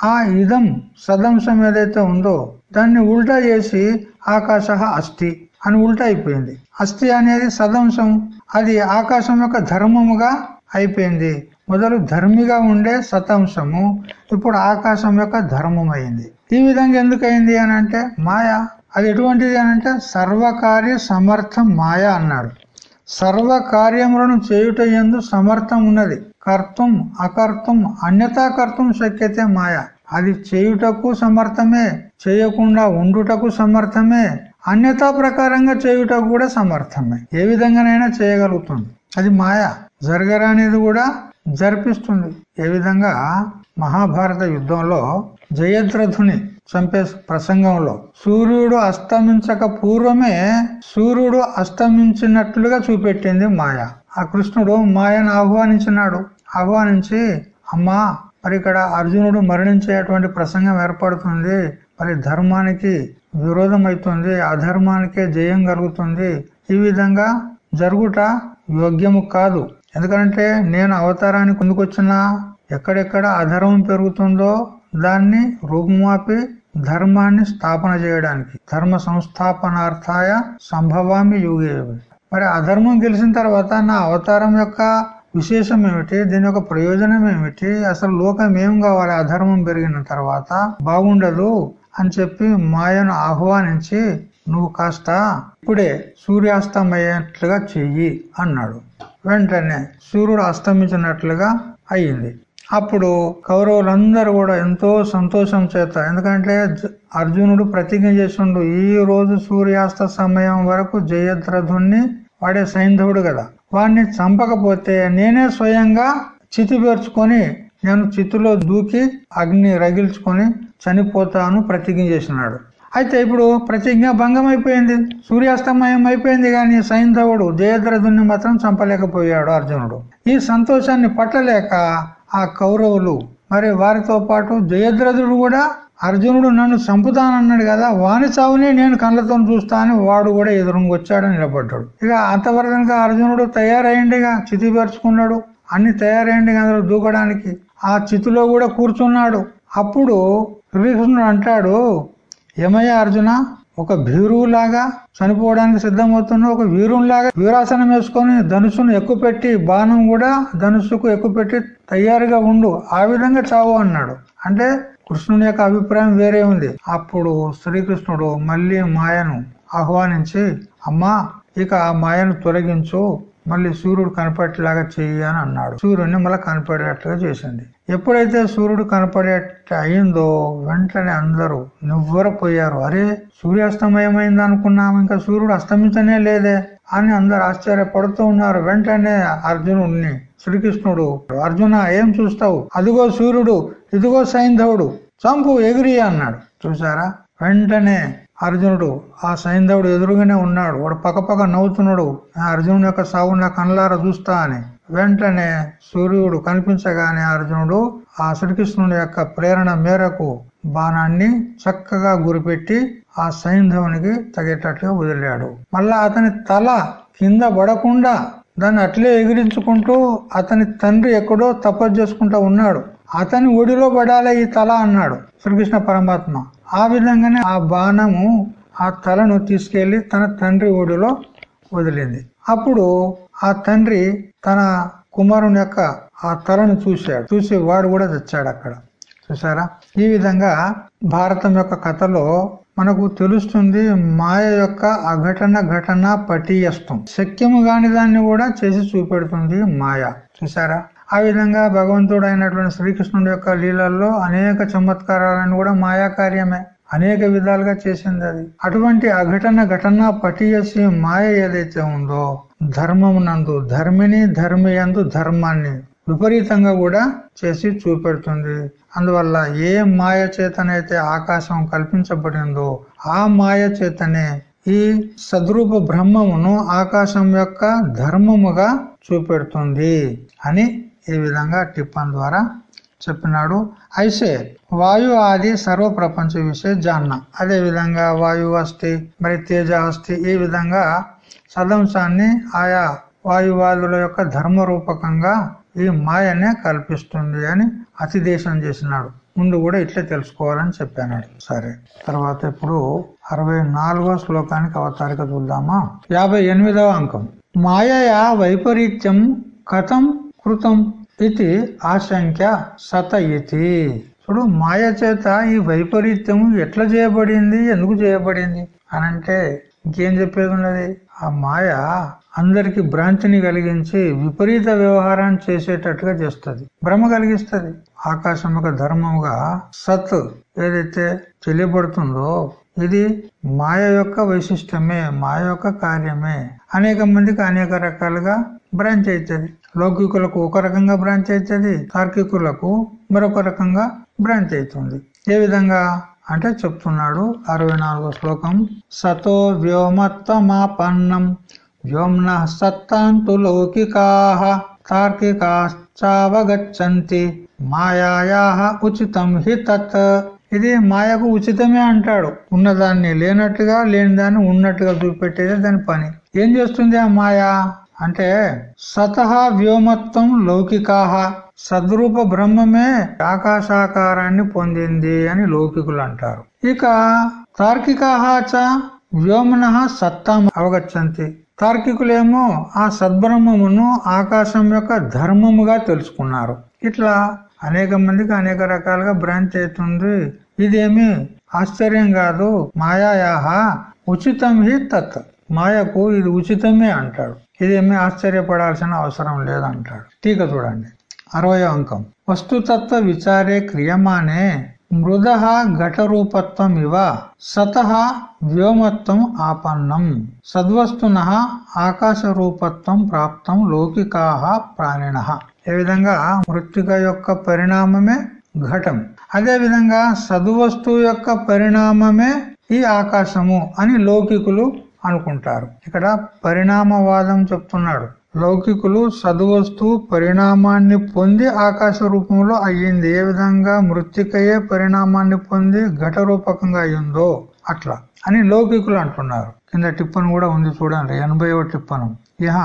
ఆ ఇదం సదంశం ఏదైతే ఉందో దాన్ని ఉల్టా చేసి ఆకాశ అస్థి అని ఉల్టా అయిపోయింది. అస్థి అనేది సదంశం. అది ఆకాశం యొక్క ధర్మముగా అయిపోయింది. మొదలు ధర్మిగా ఉండే సతంశము ఇప్పుడు ఆకాశం యొక్క ధర్మం అయింది ఈ విధంగా ఎందుకైంది అని అంటే మాయ అది ఎటువంటిది అని అంటే సర్వకార్య సమర్థం మాయ అన్నాడు. సర్వ కార్యములను చేయుట ఎందు సమర్థం ఉన్నది. కర్తం అకర్తం అన్యతా కర్తం శక్యతే మాయ. అది చేయుటకు సమర్థమే చేయకుండా ఉండుటకు సమర్థమే అన్యతా ప్రకారంగా చేయుటకు కూడా సమర్థమే. ఏ విధంగానైనా చేయగలుగుతుంది అది మాయ. జరగరానేది కూడా జరిపిస్తుంది. ఏ విధంగా? మహాభారత యుద్ధంలో జయద్రథుని చంపే ప్రసంగంలో. సూర్యుడు అస్తమించక పూర్వమే సూర్యుడు అస్తమించినట్లుగా చూపెట్టింది మాయ. ఆ కృష్ణుడు మాయను ఆహ్వానించినాడు. ఆహ్వానించి అమ్మా మరి ఇక్కడ అర్జునుడు మరణించేటువంటి ప్రసంగం ఏర్పడుతుంది. మరి ధర్మానికి విరోధం అవుతుంది అధర్మానికే జయం కలుగుతుంది. ఈ విధంగా జరుగుట యోగ్యము కాదు. ఎందుకంటే నేను అవతారానికి ముందుకొచ్చినా ఎక్కడెక్కడ అధర్మం పెరుగుతుందో దాన్ని రూపుమాపి ధర్మాన్ని స్థాపన చేయడానికి ధర్మ సంస్థాపనార్థాయ సంభవామి యోగే మరి అధర్మం గెలిచిన తర్వాత నా అవతారం యొక్క విశేషం ఏమిటి దీని యొక్క ప్రయోజనం ఏమిటి అసలు లోకం ఏం కావాలి అధర్మం పెరిగిన తర్వాత బాగుండదు అని చెప్పి మాయను ఆహ్వానించి నువ్వు కాస్త ఇప్పుడే సూర్యాస్తమయ్యేట్లుగా చెయ్యి అన్నాడు. వెంటనే సూర్యుడు అస్తమించినట్లుగా అయ్యింది. అప్పుడు కౌరవులందరూ కూడా ఎంతో సంతోషం చేత ఎందుకంటే అర్జునుడు ప్రతిజ్ఞ చేసిండు ఈ రోజు సూర్యాస్త సమయం వరకు జయద్రథుణ్ణి వాడే సైంధవుడు కదా. వాడిని చంపకపోతే నేనే స్వయంగా చితి పేర్చుకొని నేను చితిలో దూకి అగ్ని రగిల్చుకొని చనిపోతాను ప్రతిజ్ఞ చేసినాడు. అయితే ఇప్పుడు ప్రతిజ్ఞ భంగం అయిపోయింది. సూర్యాస్తమయం అయిపోయింది కానీ సైంధవుడు జయద్రథుని మాత్రం చంపలేకపోయాడు అర్జునుడు. ఈ సంతోషాన్ని పట్టలేక ఆ కౌరవులు మరి వారితో పాటు జయద్రథుడు కూడా అర్జునుడు నన్ను చంపుతానన్నాడు కదా వాని చావునే నేను కళ్ళతో చూస్తా అని వాడు కూడా ఎదురుకొచ్చాడు నిలబడ్డాడు. ఇక అంతవరకు అర్జునుడు తయారైండిగా చితిపరుచుకున్నాడు అన్ని తయారైండి అందులో దూకడానికి ఆ చితిలో కూడా కూర్చున్నాడు. అప్పుడు శ్రీకృష్ణుడు అంటాడు ఏమయ్యా అర్జున? ఒక భీరువులాగా చనిపోవడానికి సిద్ధమవుతున్న ఒక వీరులాగా వీరాసనం వేసుకొని ధనుసును ఎక్కుపెట్టి బాణం కూడా ధనుసుకు ఎక్కుపెట్టి తయారుగా ఉండు. ఆ విధంగా చావు అన్నాడు. అంటే కృష్ణుని యొక్క అభిప్రాయం వేరే ఉంది. అప్పుడు శ్రీకృష్ణుడు మళ్ళీ మాయను ఆహ్వానించి అమ్మా ఇక ఆ మాయను తొలగించు మళ్ళీ సూర్యుడు కనపడేలాగా చెయ్యి అని అన్నాడు. సూర్యుడిని మళ్ళీ కనపడేటట్లుగా చేసింది. ఎప్పుడైతే సూర్యుడు కనపడేట అయిందో వెంటనే అందరూ నివ్వరపోయారు. అరే సూర్యాస్తమయమైంది అనుకున్నాం ఇంకా సూర్యుడు అస్తమించనే లేదే అని అందరు ఆశ్చర్యపడుతూ ఉన్నారు. వెంటనే అర్జునుడిని శ్రీకృష్ణుడు అర్జున ఏం చూస్తావు? అదిగో సూర్యుడు ఇదిగో సైంధవుడు చంపు ఎగిరి అన్నాడు. చూసారా వెంటనే అర్జునుడు ఆ సైంధవుడు ఎదురుగానే ఉన్నాడు. వాడు పక్కపక్క నవ్వుతున్నాడు. అర్జునుడు యొక్క సాగు నా కళ్ళారా చూస్తా అని. వెంటనే సూర్యుడు కనిపించగానే అర్జునుడు ఆ శ్రీకృష్ణుడి యొక్క ప్రేరణ మేరకు బాణాన్ని చక్కగా గురిపెట్టి ఆ సైంధవునికి తగేటట్లుగా వదిలాడు. మళ్ళా అతని తల కింద పడకుండా దాన్ని అట్లే ఎగిరించుకుంటూ అతని తండ్రి ఎక్కడో తపస్సు చేసుకుంటూ ఉన్నాడు. అతని ఒడిలో పడాలి ఈ తల అన్నాడు శ్రీకృష్ణ పరమాత్మ. ఆ విధంగానే ఆ బాణము ఆ తలను తీసుకెళ్ళి తన తండ్రి ఊడిలో వదిలింది. అప్పుడు ఆ తండ్రి తన కుమారుని యొక్క ఆ తలను చూశాడు. చూసి వాడు కూడా తెచ్చాడు అక్కడ. చూసారా ఈ విధంగా భారతం యొక్క కథలో మనకు తెలుస్తుంది మాయ యొక్క అఘటన ఘటన పటీయస్తం శక్యము కాని దాన్ని కూడా చేసి చూపెడుతుంది మాయ. చూసారా ఆ విధంగా భగవంతుడు అయినటువంటి శ్రీకృష్ణుడి యొక్క లీలల్లో అనేక చమత్కారాలను కూడా మాయా కార్యమే అనేక విధాలుగా చేసింది అది. అటువంటి అఘటన ఘటన పటియసి మాయ ఏదైతే ఉందో ధర్మమునందు ధర్మిని ధర్మియందు ధర్మాన్ని విపరీతంగా కూడా చేసి చూపెడుతుంది. అందువల్ల ఏ మాయ చేతనైతే ఆకాశం కల్పించబడిందో ఆ మాయ చేతనే ఈ సద్రూప బ్రహ్మమును ఆకాశం యొక్క ధర్మముగా చూపెడుతుంది అని ఈ విధంగా టిప్పన్ ద్వారా చెప్పినాడు? ఐసే వాయు ఆది సర్వ ప్రపంచ విషయ జాన్న. అదే విధంగా వాయు అస్థి మరి తేజ అస్థి ఈ విధంగా సదంశాన్ని ఆయా వాయువాదుల యొక్క ధర్మ రూపకంగా ఈ మాయనే కల్పిస్తుంది అని అతిదేశం చేసినాడు. ముందు కూడా ఇట్లే తెలుసుకోవాలని చెప్పాను సరే తర్వాత ఇప్పుడు అరవై నాలుగో శ్లోకానికి అవతారిక చూద్దామా? యాభై ఎనిమిదవ అంకం. మాయయా వైపరీత్యం కథం కృతం ఇది ఆశంక్య సత ఇది చూడు మాయ చేత ఈ వైపరీత్యం ఎట్లా చేయబడింది ఎందుకు చేయబడింది అనంటే ఇంకేం చెప్పేది ఉన్నది? ఆ మాయ అందరికి భ్రాంతిని కలిగించి విపరీత వ్యవహారాన్ని చేసేటట్టుగా చేస్తుంది. భ్రమ కలిగిస్తుంది. ఆకాశం ధర్మముగా సత్ ఏదైతే తెలియబడుతుందో ఇది మాయ యొక్క వైశిష్టమే మాయ యొక్క కార్యమే. అనేక మందికి అనేక రకాలుగా బ్రాంచ్ అవుతుంది లౌకికులకు ఒక రకంగా బ్రాంచ్ అవుతుంది తార్కికులకు మరొక రకంగా బ్రాంచ్ అవుతుంది. ఏ విధంగా? అంటే చెప్తున్నాడు అరవై నాలుగో శ్లోకం. సతో వ్యోమత్తమాపన్నం వ్యోమ్న సత్తాంతు లౌకికా తార్కికాశ్చావగచ్చంతి మాయా ఉచితం హి తత్. ఇది మాయకు ఉచితమే అంటాడు. ఉన్నదాన్ని లేనట్టుగా లేని దాన్ని ఉన్నట్టుగా చూపెట్టేదే దాని పని. ఏం చేస్తుంది ఆ మాయా? అంటే సతహ వ్యోమత్వం లౌకికాహ. సద్రూప బ్రహ్మమే ఆకాశాకారాన్ని పొందింది అని లౌకికులు అంటారు ఇక తార్కికాహచ వ్యోమన సత్తాం అవగచ్చంతి. తార్కికులేమో ఆ సద్బ్రహ్మమును ఆకాశం యొక్క ధర్మముగా తెలుసుకున్నారు. ఇట్లా అనేక మందికి అనేక రకాలుగా బ్రాంచ్ అవుతుంది ఇదేమి ఆశ్చర్యం కాదు. మాయాయాహ ఉచితం హి తత్. మాయకు ఇది ఉచితమే అంటాడు. ఇదేమీ ఆశ్చర్యపడాల్సిన అవసరం లేదంటాడు. టీక చూడండి. అరవై అంకం. వస్తుతత్వ విచారే క్రియమానే మృద ఘటరూపత్వం ఇవ సత వ్యోమత్వం ఆపన్నం సద్వస్తున ఆకాశ రూపత్వం ప్రాప్తం లౌకికా ప్రాణిన. ఏ విధంగా? మృతిక యొక్క పరిణామమే ఘటం. అదే విధంగా సద్వస్తువు యొక్క పరిణామమే ఈ ఆకాశము అని లౌకికులు అనుకుంటారు. ఇక్కడ పరిణామవాదం చెప్తున్నాడు. లౌకికులు సద్వస్తు పరిణామాన్ని పొంది ఆకాశ రూపంలో అయ్యింది. ఏ విధంగా మృతికయే పరిణామాన్ని పొంది ఘట రూపకంగా అయ్యిందో అట్లా అని లౌకికులు అంటున్నారు. కింద టిప్పను కూడా ఉంది చూడండి ఎనభైవ టిప్పను. ఇహ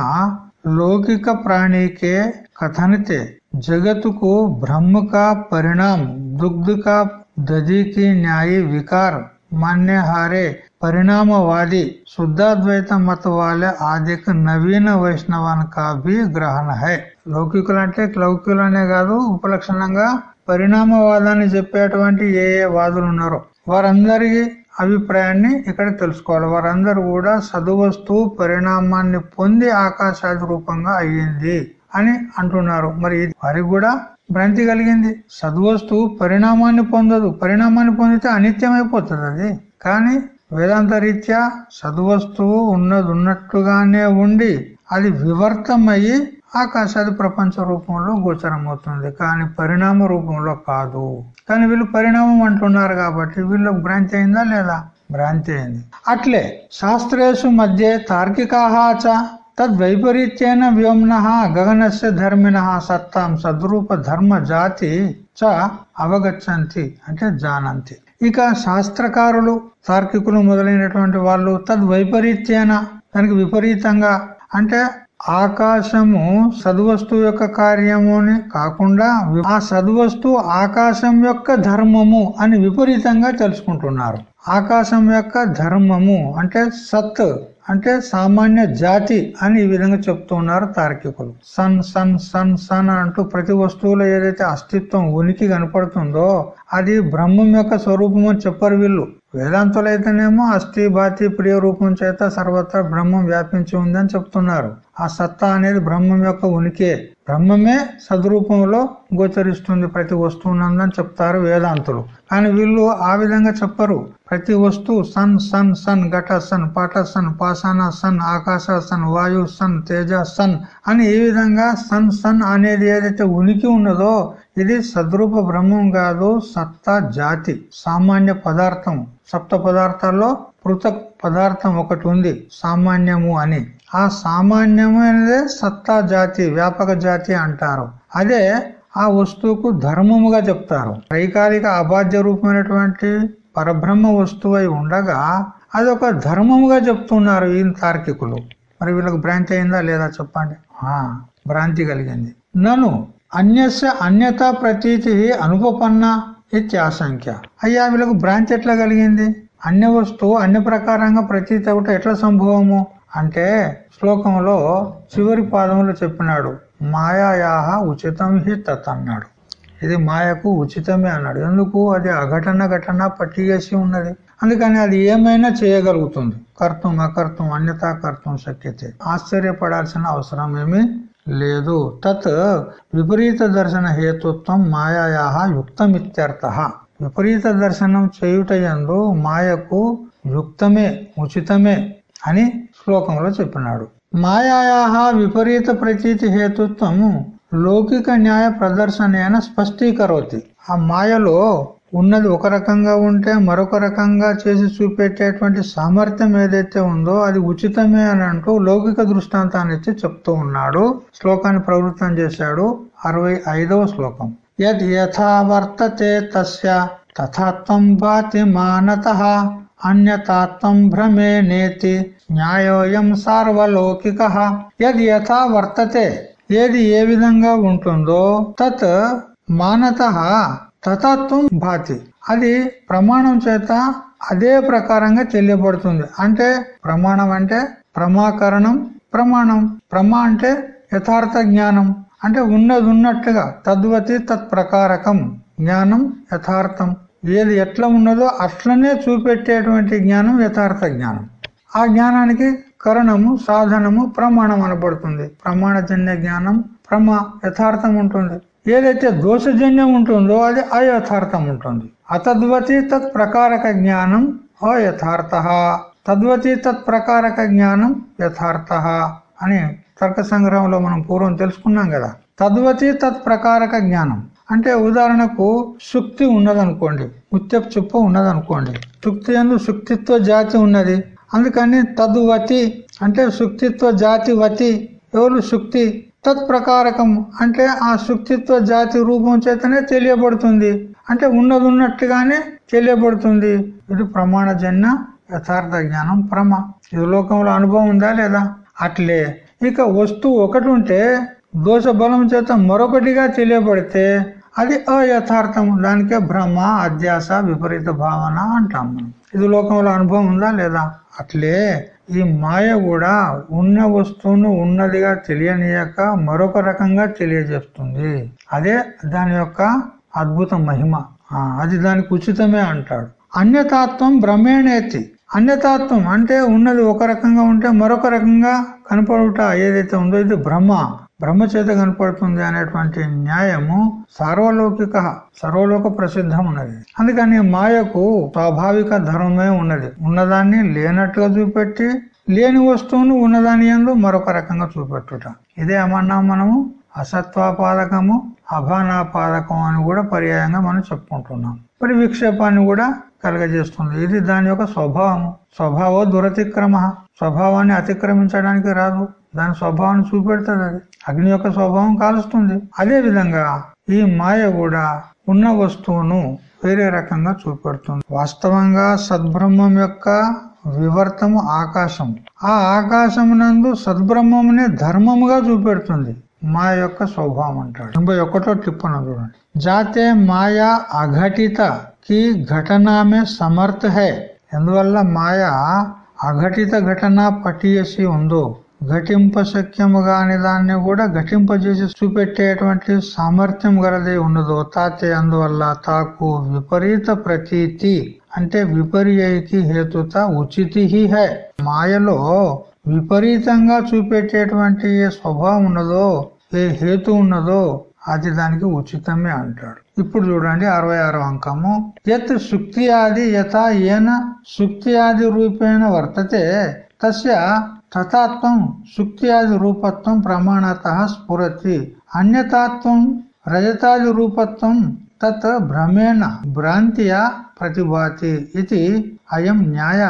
లౌకిక ప్రాణికే కథనితే జగత్తుకు బ్రహ్మక పరిణామం దుగ్ధుక దదికి న్యాయ వికార్ మాన్యహారే न्यायी विकार मान्य हारे परिणामवादी शुद्धाद्वैत मत वाले आदि నవీన వైష్ణవాన్ కా భీ గ్రహణ హై లౌకికులు అంటే లౌకికులు అనే కాదు ఉపలక్షణంగా పరిణామవాదాన్ని చెప్పేటువంటి ఏ ఏ వాదులు ఉన్నారో వారందరి అభిప్రాయాన్ని ఇక్కడ తెలుసుకోవాలి వారందరూ కూడా సదువస్తువు పరిణామాన్ని పొంది ఆకాశాది రూపంగా అయ్యింది అని అంటున్నారు మరి వారికి కూడా భ్రాంతి కలిగింది సద్వస్తువు పరిణామాన్ని పొందదు పరిణామాన్ని పొందితే అనిత్యమైపోతుంది అది కానీ వేదాంత రీత్యా సద్వస్తువు ఉన్నది ఉన్నట్టుగానే ఉండి అది వివర్తమయ్యి ఆకాశాది ప్రపంచ రూపంలో గోచరమవుతుంది. కానీ పరిణామ రూపంలో కాదు. కానీ వీళ్ళు పరిణామం అంటున్నారు కాబట్టి వీళ్ళకి భ్రాంతి అయిందా లేదా? భ్రాంతి అయింది. అట్లే శాస్త్రేషు మధ్య తార్కికాహాచ తద్వైపరీత్యేన వ్యోమ్న గగనస్య ధర్మిణ సత్తాం సద్రూప ధర్మ జాతి చ అవగచ్చంతి అంటే జానంతి. ఇక శాస్త్రకారులు తార్కికులు మొదలైనటువంటి వాళ్ళు తద్వైపరీత్యేన దానికి విపరీతంగా అంటే ఆకాశము సద్వస్తువు యొక్క కార్యముని కాకుండా ఆ సద్వస్తువు ఆకాశం యొక్క ధర్మము అని విపరీతంగా తెలుసుకుంటున్నారు. ఆకాశం యొక్క ధర్మము అంటే సత్. అంటే సామాన్య జాతి అని ఈ విధంగా చెప్తున్నారు తార్కికులు. సన్ సన్ సన్ సన్ అంటూ ప్రతి వస్తువులో ఏదైతే అస్తిత్వం ఉనికి కనపడుతుందో అది బ్రహ్మం యొక్క స్వరూపం అని చెప్పరు వీళ్ళు. వేదాంతులు అయితేనేమో అస్థి బాతి ప్రియ రూపం చేత సర్వత్రా బ్రహ్మం వ్యాపించి ఉందని చెప్తున్నారు. ఆ సత్తా అనేది బ్రహ్మం యొక్క ఉనికి. బ్రహ్మమే సద్రూపంలో గోచరిస్తుంది ప్రతి వస్తువునందని చెప్తారు వేదాంతులు. కానీ వీళ్ళు ఆ విధంగా చెప్పరు. ప్రతి వస్తువు సన్ సన్ సన్ ఘట సన్ పాట సన్ పాసాన సన్ ఆకాశ సన్ వాయు సన్ తేజ సన్ అని ఈ విధంగా సన్ సన్ అనేది ఏదైతే ఉనికి ఉన్నదో ఇది సద్రూప బ్రహ్మం కాదు సత్తా జాతి సామాన్య పదార్థం. సప్త పదార్థాల్లో పృథక్ పదార్థం ఒకటి ఉంది సామాన్యము అని. ఆ సామాన్యమైనదే సత్తా జాతి వ్యాపక జాతి అంటారు. అదే ఆ వస్తువుకు ధర్మముగా చెప్తారు. వైకాలిక అబాధ్య రూపమైనటువంటి పరబ్రహ్మ వస్తువు ఉండగా అది ఒక ధర్మముగా చెప్తున్నారు ఈ తార్కికులు. మరి వీళ్ళకి భ్రాంతి అయిందా లేదా చెప్పండి? ఆ భ్రాంతి కలిగింది. నను అన్యస్య అన్యతా ప్రతీతి అనుపపన్న అసంఖ్య అయ్యా వీళ్ళకు భ్రాంతి ఎట్లా కలిగింది? అన్య వస్తువు అన్య ప్రకారంగా ప్రతీతి ఒకటి ఎట్లా సంభవము? అంటే శ్లోకంలో చివరి పాదంలో చెప్పినాడు మాయాయాహ ఉచితం హి తత్ అన్నాడు. ఇది మాయకు ఉచితమే అన్నాడు. ఎందుకు? అది అఘటన ఘటన పట్టిగేసి ఉన్నది. అందుకని అది ఏమైనా చేయగలుగుతుంది. కర్తం అకర్తం అన్యతా కర్తం శక్యతే. ఆశ్చర్యపడాల్సిన అవసరం ఏమీ లేదు. తత్ విపరీత దర్శన హేతుత్వం మాయాయా యుక్తమిత్యర్థ. విపరీత దర్శనం చేయుటయందు మాయకు యుక్తమే ఉచితమే అని శ్లోకంలో చెప్పినాడు. మాయాయా విపరీత ప్రతీతి హేతుత్వము లౌకిక న్యాయ ప్రదర్శనైన స్పష్టీకరోతి. ఆ మాయలో ఉన్నది ఒక రకంగా ఉంటే మరొక రకంగా చేసి చూపెట్టేటువంటి సామర్థ్యం ఏదైతే ఉందో అది ఉచితమే అని అంటూ లౌకిక దృష్టాంతాన్ని ఇచ్చి చెప్తూ ఉన్నాడు. శ్లోకాన్ని ప్రవృత్తం చేశాడు అరవై శ్లోకం. యద్ యథా వర్తతే తస్య తథాత్వం భాతి మానత అన్యతాత్వం భ్రమే నేతి న్యాయోయం సార్వలౌకిక. యది యథా వర్తతే ఏది ఏ విధంగా ఉంటుందో తత్ మానత తతత్వం భాతి. అది ప్రమాణం చేత అదే ప్రకారంగా తెలియబడుతుంది. అంటే ప్రమాణం అంటే ప్రమాకరణం ప్రమాణం. ప్రమా అంటే యథార్థ జ్ఞానం. అంటే ఉన్నది ఉన్నట్టుగా తద్వతి తత్ప్రకారకం జ్ఞానం యథార్థం. ఏది ఎట్లా ఉన్నదో అట్లనే చూపెట్టేటువంటి జ్ఞానం యథార్థ జ్ఞానం. ఆ జ్ఞానానికి కరణము సాధనము ప్రమాణం అనబడుతుంది. ప్రమాణజన్య జ్ఞానం ప్రమా యథార్థం ఉంటుంది. ఏదైతే దోషజన్యం ఉంటుందో అది అయథార్థం ఉంటుంది. అతద్వతి తత్ ప్రకారక జ్ఞానం అయథార్థ. తద్వతి తత్ ప్రకారక జ్ఞానం యథార్థ అని తర్క సంగ్రహంలో మనం పూర్వం తెలుసుకున్నాం కదా. తద్వతి తత్ ప్రకారక జ్ఞానం. అంటే ఉదాహరణకు సుక్తి ఉన్నదనుకోండి ముత్యపు చుప్ప ఉన్నదనుకోండి సుక్తి అందు సుక్తిత్వ జాతి ఉన్నది. అందుకని తద్వతి అంటే సుక్తిత్వ జాతి వతి ఎవరు సుక్తి తత్ప్రకారకం అంటే ఆ సుక్తిత్వ జాతి రూపం చేతనే తెలియబడుతుంది. అంటే ఉన్నది ఉన్నట్టుగానే తెలియబడుతుంది. ఇది ప్రమాణజన్య యథార్థ జ్ఞానం ప్రమ. ఇది లోకంలో అనుభవం ఉందా లేదా? అట్లే. ఇక వస్తువు ఒకటి ఉంటే దోష బలం చేత మరొకటిగా తెలియబడితే అది అయథార్థం దానికే భ్రమ అధ్యాస విపరీత భావన అంటాం మనం. ఇది లోకంలో అనుభవం ఉందా లేదా? అట్లే ఈ మాయ కూడా ఉన్న వస్తువును ఉన్నదిగా తెలియనియక మరొక రకంగా తెలియజేస్తుంది. అదే దాని యొక్క అద్భుత మహిమ. అది దానికి ఉచితమే అంటాడు. అన్యతాత్వం భ్రమేణేతి అన్యతాత్వం అంటే ఉన్నది ఒక రకంగా ఉంటే మరొక రకంగా కనపడుట ఏదైతే ఉందో ఇది భ్రమ బ్రహ్మచేత కనపడుతుంది అనేటువంటి న్యాయము సార్వలౌకిక సర్వలోక ప్రసిద్ధం ఉన్నది అందుకని మాయకు స్వాభావిక ధర్మమే ఉన్నది. ఉన్నదాన్ని లేనట్టుగా చూపెట్టి లేని వస్తువును ఉన్నదాని ఎందు మరొక రకంగా చూపెట్టుట. ఇదే ఏమన్నాం మనము అసత్వాపాదకము అభానాపాదకం అని కూడా పర్యాయంగా మనం చెప్పుకుంటున్నాం. మరి విక్షేపాన్ని కూడా కలగజేస్తుంది. ఇది దాని యొక్క స్వభావం స్వభావ దురతిక్రమ. స్వభావాన్ని అతిక్రమించడానికి రాదు. దాని స్వభావాన్ని చూపెడుతుంది అది. అగ్ని యొక్క స్వభావం కాలుస్తుంది. అదే విధంగా ఈ మాయ కూడా ఉన్న వస్తువును వేరే రకంగా చూపెడుతుంది. వాస్తవంగా సద్బ్రహ్మం యొక్క వివర్తము ఆకాశం. ఆ ఆకాశం నందు సద్బ్రహ్మమునే ధర్మముగా చూపెడుతుంది. మా యొక్క స్వభావం అంటాడు. తొంభై ఒకటో టిప్పన చూడండి. జాతే మాయా అఘటిత కి ఘటనామే సమర్థ. హే ఎందువల్ల మాయా అఘటిత ఘటన పటియసి ఉందో? ఘటింప శక్యము కాని దాన్ని కూడా ఘటింపజేసి చూపెట్టేటువంటి సామర్థ్యం గలది ఉన్నదో తాతే అందువల్ల తాకు విపరీత ప్రతీతి అంటే విపర్యకి హేతుత ఉచితి హై. మాయలో విపరీతంగా చూపెట్టేటువంటి ఏ స్వభావం ఉన్నదో ఏ హేతు ఉన్నదో అది దానికి ఉచితమే అంటాడు. ఇప్పుడు చూడండి అరవై ఆరో అంకము. యత్ శుక్తి ఆది యథా ఏన శుక్తి ఆది రూపేణ వర్తతే తస్య తథాత్వం శుక్తి రూపత్వం ప్రమాణత స్ఫురతి. అన్యతాత్వం రజతాది రూపత్వం తత్ భ్రమేణ భ్రాంతియా ప్రతిభాతి ఇది అయం న్యాయ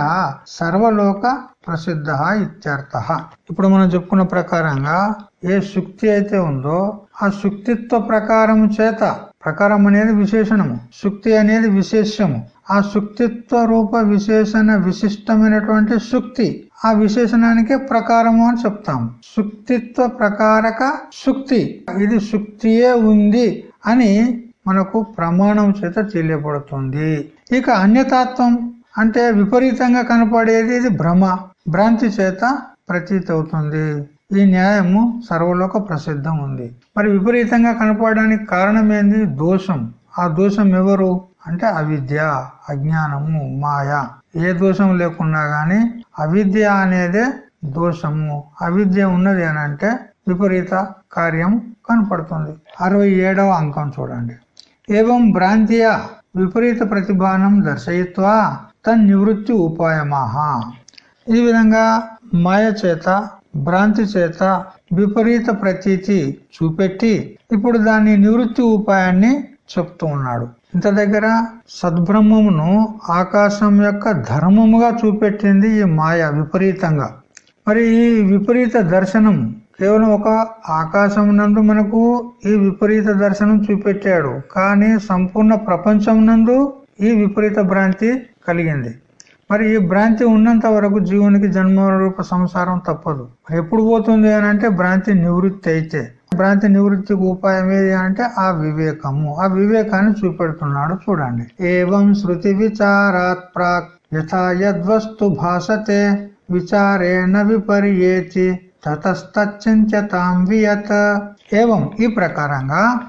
సర్వలోక ప్రసిద్ధ ఇత్యర్థ. ఇప్పుడు మనం చెప్పుకున్న ప్రకారంగా ఏ శుక్తి అయితే ఉందో ఆ శుక్తిత్వ ప్రకారం చేత ప్రకారం అనేది విశేషణము శుక్తి అనేది విశేషము ఆ శుక్తిత్వ రూప విశేషణ విశిష్టమైనటువంటి శుక్తి ఆ విశేషణానికి ప్రకారము అని చెప్తాము. శుక్తిత్వ ప్రకారక శుక్తి ఇది శుక్తియే ఉంది అని మనకు ప్రమాణం చేత తెలియబడుతుంది ఇక అన్యతత్వం అంటే విపరీతంగా కనపడేది ఇది భ్రమ భ్రాంతి చేత ప్రతీతి అవుతుంది ఈ న్యాయము సర్వలోక ప్రసిద్ధం ఉంది. మరి విపరీతంగా కనపడడానికి కారణం ఏంది? దోషం. ఆ దోషం ఎవరు? అంటే అవిద్య అజ్ఞానము మాయ. ఏ దోషం లేకున్నా గాని అవిద్య అనేదే దోషము. అవిద్య ఉన్నది అని అంటే విపరీత కార్యం కనపడుతుంది. అరవై ఏడవ అంకం చూడండి. ఏవం భ్రాంతియ విపరీత ప్రతిభానం దర్శయిత్వా తన్ నివృత్తి ఉపాయమాహ. ఈ విధంగా మాయ చేత భ్రాంతి చేత విపరీత ప్రతీతి చూపెట్టి ఇప్పుడు దాని నివృత్తి ఉపాయాన్ని చెప్తూ ఉన్నాడు. ఇంత దగ్గర సద్బ్రహ్మమును ఆకాశం యొక్క ధర్మముగా చూపెట్టింది ఈ మాయ విపరీతంగా. మరి ఈ విపరీత దర్శనం కేవలం ఒక ఆకాశం నందు మనకు ఈ విపరీత దర్శనం చూపెట్టాడు. కానీ సంపూర్ణ ప్రపంచం నందు ఈ విపరీత భ్రాంతి కలిగింది. మరి ఈ భ్రాంతి ఉన్నంత వరకు జీవునికి జన్మ రూప సంసారం తప్పదు. ఎప్పుడు పోతుంది అని అంటే భ్రాంతి నివృత్తి అయితే. భ్రాంతి నివృత్తికి ఉపాయం ఏది అంటే ఆ వివేకము. ఆ వివేకాన్ని చూపెడుతున్నాడు చూడండి. ఏవం శృతి విచారాత్ ప్రాక్ యథాయద్వస్తు భాషతే విచారేణ విపర్యేతి తతస్తచ్చింత్యతాం వియత. ఏవం? ఈ ప్రకారంగా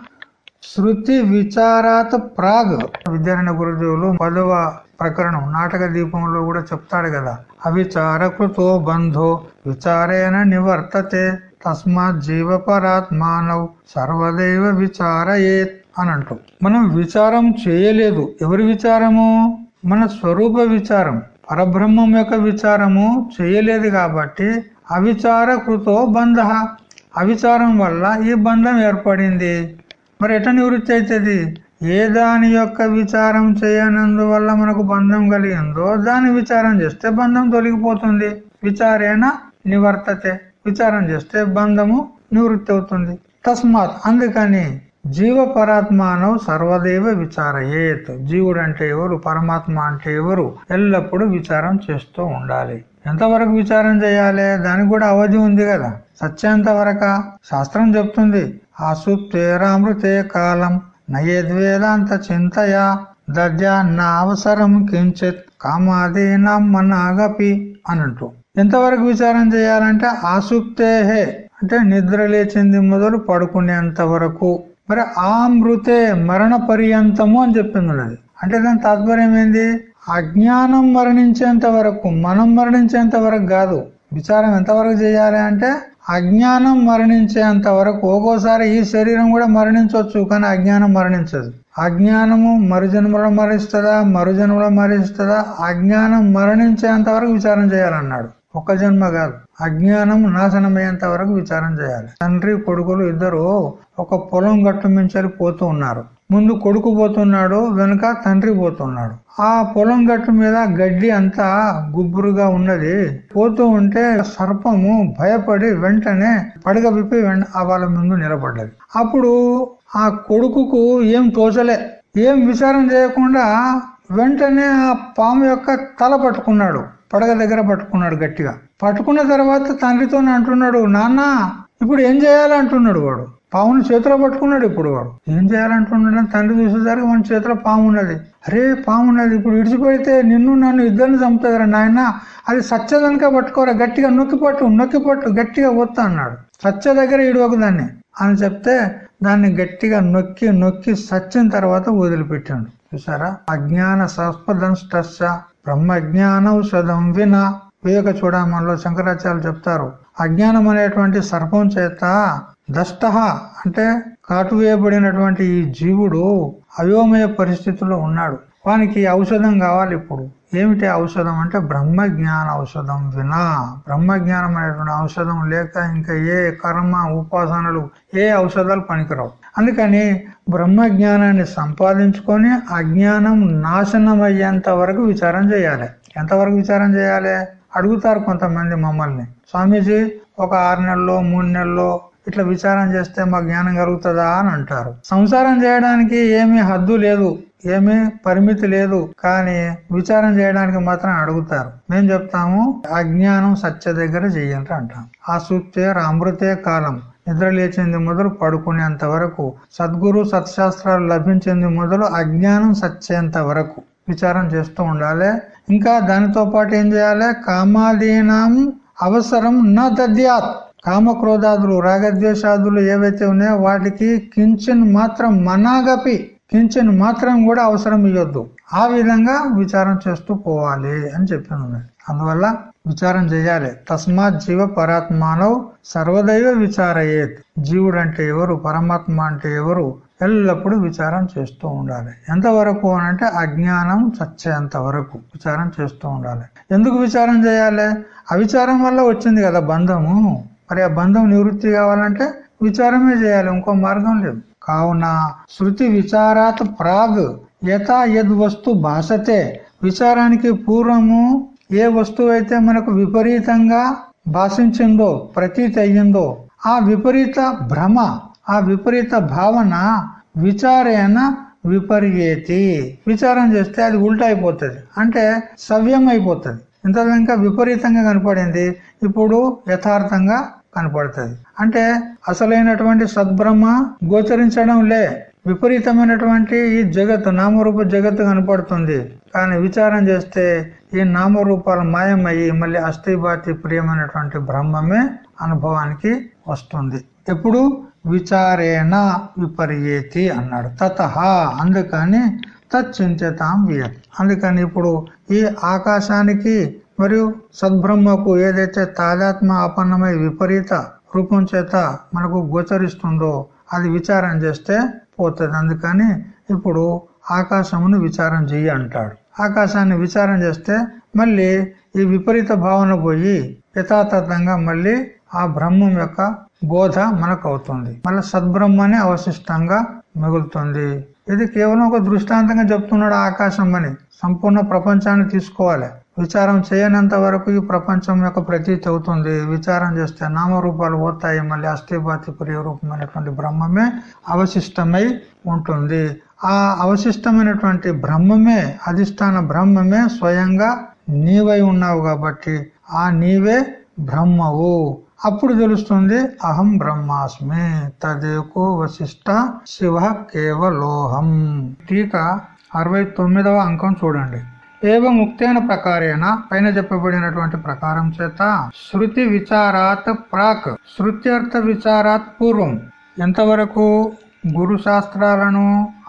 శృతి విచారాత్ ప్రాగ్. విద్యారాయణ గురుదేవులు పదవ ప్రకరణం. నాటక దీపంలో కూడా చెప్తాడు కదా అవిచారకృతో బంధో విచారేణ నివర్తతే తస్మాత్ జీవపరాత్ మానవ్ సర్వదైవ విచారయేత్ అని అంటూ మనం విచారం చేయలేదు. ఎవరి విచారము? మన స్వరూప విచారం. పరబ్రహ్మం యొక్క విచారము చేయలేదు కాబట్టి అవిచారకృతో బంధ. అవిచారం వల్ల ఈ బంధం ఏర్పడింది. మరి ఎట నివృత్తి అవుతుంది? ఏ దాని యొక్క విచారం చేయనందువల్ల మనకు బంధం కలిగిందో దాని విచారం చేస్తే బంధం తొలగిపోతుంది. విచారేణ నివర్తతే. విచారం చేస్తే బంధము నివృత్తి అవుతుంది తస్మాత్ అందుకని జీవ పరాత్మానం సర్వదేవ విచారయేత్. జీవుడు అంటే ఎవరు? పరమాత్మ అంటే ఎవరు? ఎల్లప్పుడూ విచారం చేస్తూ ఉండాలి. ఎంతవరకు విచారం చేయాలి? దానికి కూడా అవధి ఉంది కదా. సత్యంత వరక శాస్త్రం చెప్తుంది. ఆసుప్తేరామృతే కాలం. నయద్వేదాంత చింతయా. దర్జాన్నవసరం కించిత్ కామాదీనం మనాగపి అనంటూ. ఎంతవరకు విచారం చేయాలంటే ఆసుక్తేహే అంటే నిద్ర లేచింది మొదలు పడుకునేంత వరకు. మరి ఆమృతే మరణ పర్యంతము అని చెప్పింది అది అంటే దాని తాత్పర్యం ఏంది? అజ్ఞానం మరణించేంత వరకు మనం మరణించేంత వరకు కాదు. విచారం ఎంతవరకు చేయాలి అంటే అజ్ఞానం మరణించేంత వరకు ఒక్కోసారి ఈ శరీరం కూడా మరణించవచ్చు కానీ అజ్ఞానం మరణించదు. అజ్ఞానము మరుజన్మలో మరణిస్తుందా మరుజన్మలో మరణిస్తుందా? అజ్ఞానం మరణించేంత వరకు విచారం చేయాలన్నాడు. ఒక జన్మ కాదు. అజ్ఞానం నాశనమయ్యేంత వరకు విచారం చేయాలి. తండ్రి కొడుకులు ఇద్దరు ఒక పొలం గట్టు మించాలి పోతూ ఉన్నారు. ముందు కొడుకు పోతున్నాడు వెనుక తండ్రి పోతున్నాడు. ఆ పొలం గట్టు మీద గడ్డి అంతా గుబ్బురుగా ఉన్నది. పోతూ ఉంటే సర్పము భయపడి వెంటనే పడగ విప్పి వాళ్ళ ముందు నిలబడ్డది. అప్పుడు ఆ కొడుకుకు ఏం తోచలే. ఏం విచారం చేయకుండా వెంటనే ఆ పాము యొక్క తల పట్టుకున్నాడు. పడగ దగ్గర పట్టుకున్నాడు గట్టిగా. పట్టుకున్న తర్వాత తండ్రితో అంటున్నాడు నాన్న ఇప్పుడు ఏం చేయాలంటున్నాడు వాడు? పాముని చేతిలో పట్టుకున్నాడు ఇప్పుడు వాడు. ఏం చేయాలంటున్నాడు తండ్రి చూసేసరికి మన చేతిలో పాము ఉన్నది. అరే పాము ఉన్నది. ఇప్పుడు విడిచిపెడితే నిన్ను నన్ను ఇద్దరిని చంపుతారా నాయన. అది సచ్చ కనుక పట్టుకోరా గట్టిగా నొక్కి పట్టు నొక్కి పట్టు గట్టిగా వస్తా అన్నాడు. సత్య దగ్గర ఇడవకదాన్ని అని చెప్తే దాన్ని గట్టిగా నొక్కి నొక్కి సచ్చిన తర్వాత వదిలిపెట్టాడు. చూసారా? అజ్ఞాన సస్పదంష్ట బ్రహ్మ జ్ఞానౌషధం విన. వివేక చూడమలో శంకరాచార్యులు చెప్తారు అజ్ఞానం అనేటువంటి సర్పం చేత దష్ట అంటే కాటువేయబడినటువంటి ఈ జీవుడు అయోమయ పరిస్థితుల్లో ఉన్నాడు. వానికి ఔషధం కావాలి ఇప్పుడు. ఏమిటి ఔషధం అంటే బ్రహ్మ జ్ఞాన ఔషధం వినా. బ్రహ్మ జ్ఞానం అనేటువంటి ఔషధం లేక ఇంకా ఏ కర్మ ఉపాసనలు ఏ ఔషధాలు పనికిరావు. అందుకని బ్రహ్మ జ్ఞానాన్ని సంపాదించుకొని అజ్ఞానం నాశనం అయ్యేంత వరకు విచారం చేయాలి. ఎంతవరకు విచారం చేయాలి? అడుగుతారు కొంతమంది మమ్మల్ని. స్వామీజీ ఒక ఆరు నెలలో మూడు నెలల్లో ఇట్లా విచారం చేస్తే మా జ్ఞానం కలుగుతుందా అని అంటారు. సంసారం చేయడానికి ఏమీ హద్దు లేదు ఏమీ పరిమితి లేదు కానీ విచారం చేయడానికి మాత్రం అడుగుతారు. మేము చెప్తాము అజ్ఞానం సత్య దగ్గర చెయ్యండి అంటాం ఆ సూక్తే అమృతే కాలం. నిద్ర లేచింది మొదలు పడుకునేంత వరకు సద్గురు సత్శాస్త్రాలు లభించింది మొదలు అజ్ఞానం సచ్చేంత వరకు విచారం చేస్తూ ఉండాలి. ఇంకా దానితో పాటు ఏం చేయాలి? కామాధీనం అవసరం నా దద్యాత్ కామక్రోధాదులు రాగద్వేషాదులు ఏవైతే ఉన్నాయో వాటికి కించెన్ మాత్రం మనాగపి కించెన్ మాత్రం కూడా అవసరం ఇవ్వద్దు ఆ విధంగా విచారం చేస్తూ పోవాలి అని చెప్పింది అందువల్ల విచారం చేయాలి. తస్మాత్ జీవ పరాత్మానవ్ సర్వదైవ విచారయేత్. జీవుడు అంటే ఎవరు పరమాత్మ అంటే ఎవరు ఎల్లప్పుడూ విచారం చేస్తూ ఉండాలి. ఎంతవరకు అంటే అజ్ఞానం చచ్చేంత వరకు విచారం చేస్తూ ఉండాలి. ఎందుకు విచారం చేయాలి? అవిచారం వల్ల వచ్చింది కదా బంధము. మరి ఆ బంధం నివృత్తి కావాలంటే విచారమే చేయాలి ఇంకో మార్గం లేదు. కావున శృతి విచారాత్ ప్రాగ్ యథా యద్ వస్తు భాషతే విచారానికి పూర్వము ఏ వస్తువు అయితే మనకు విపరీతంగా భాషించిందో ప్రతీతి అయ్యిందో ఆ విపరీత భ్రమ ఆ విపరీత భావన విచారేణ విపర్యేతి. విచారం చేస్తే అది ఉల్టా అయిపోతుంది. అంటే సవ్యం అయిపోతుంది ఇంతదాకా విపరీతంగా కనపడింది. ఇప్పుడు యథార్థంగా కనపడుతుంది. అంటే అసలైనటువంటి సద్బ్రహ్మ గోచరించడం లే. విపరీతమైనటువంటి ఈ జగత్తు నామరూప జగత్తు కనపడుతుంది. కానీ విచారం చేస్తే ఈ నామరూపాలు మాయమయ్యి మళ్ళీ అస్థిభాతి ప్రియమైనటువంటి బ్రహ్మమే అనుభవానికి వస్తుంది. ఎప్పుడు? విచారేణ విపర్యేతి అన్నాడు. తత అందుకని తచ్చింతాం వియత్. అందుకని ఇప్పుడు ఈ ఆకాశానికి మరియు సద్బ్రహ్మకు ఏదైతే తాదాత్మ ఆపన్నమై విపరీత రూపం చేత మనకు గోచరిస్తుందో అది విచారం చేస్తే పోతుంది. అందుకని ఇప్పుడు ఆకాశమును విచారం చెయ్యి అంటాడు. ఆకాశాన్ని విచారం చేస్తే మళ్ళీ ఈ విపరీత భావన పోయి యథాతథంగా మళ్ళీ ఆ బ్రహ్మం యొక్క బోధ మనకు అవుతుంది మళ్ళీ సద్బ్రహ్మనే అవశిష్టంగా మిగులుతుంది. ఇది కేవలం ఒక దృష్టాంతంగా చెప్తున్నాడు ఆకాశం అని. సంపూర్ణ ప్రపంచాన్ని తీసుకోవాలి. విచారం చేయనంత వరకు ఈ ప్రపంచం యొక్క ప్రతీతి అవుతుంది విచారం చేస్తే నామరూపాలు పోతాయి. మళ్ళీ అస్థిపాతి ప్రియ రూపమైనటువంటి బ్రహ్మమే అవశిష్టమై ఉంటుంది. ఆ అవశిష్టమైనటువంటి బ్రహ్మమే అధిష్టాన బ్రహ్మమే స్వయంగా నీవై ఉన్నావు కాబట్టి ఆ నీవే బ్రహ్మవు. అప్పుడు తెలుస్తుంది అహం బ్రహ్మాస్మి తదేకో వశిష్ట శివ కేవలోహం. టీక అరవై తొమ్మిదవ అంకం చూడండి. ఏవం ముక్తైన ప్రకారేణ పైన చెప్పబడినటువంటి ప్రకారం చేత శృతి విచారాత్ ప్రాక్ శృత్యర్థ విచారాత్ పూర్వం. ఎంతవరకు గురు శాస్త్రాలను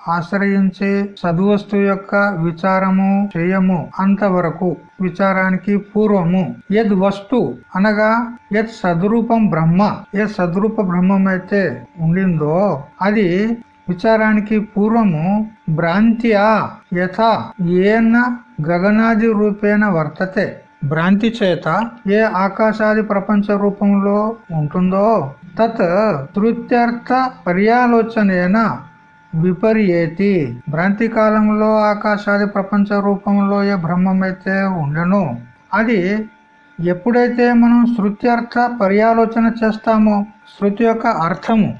ఆశ్రయించి సద్వస్తు యొక్క విచారము చేయము అంతవరకు విచారానికి పూర్వము. యద్ వస్తు అనగా యద్ సద్రూపం బ్రహ్మ ఏ సద్రూప బ్రహ్మం అయితే ఉండిందో అది విచారానికి పూర్వము భ్రాంత్యా యథ ఏన గగనాది రూపేణ వర్తతే. భ్రాంతి చేత ఏ ఆకాశాది ప్రపంచ రూపంలో ఉంటుందో తత్ తృత్యర్థ పర్యాలోచనేన విపర్యేతి. భ్రాంతి కాలంలో ఆకాశాది ప్రపంచ రూపంలో ఏ బ్రహ్మమైతే ఉండను అది ఎప్పుడైతే మనం శృత్యర్థ పర్యాలోచన చేస్తామో శృతి యొక్క అర్థము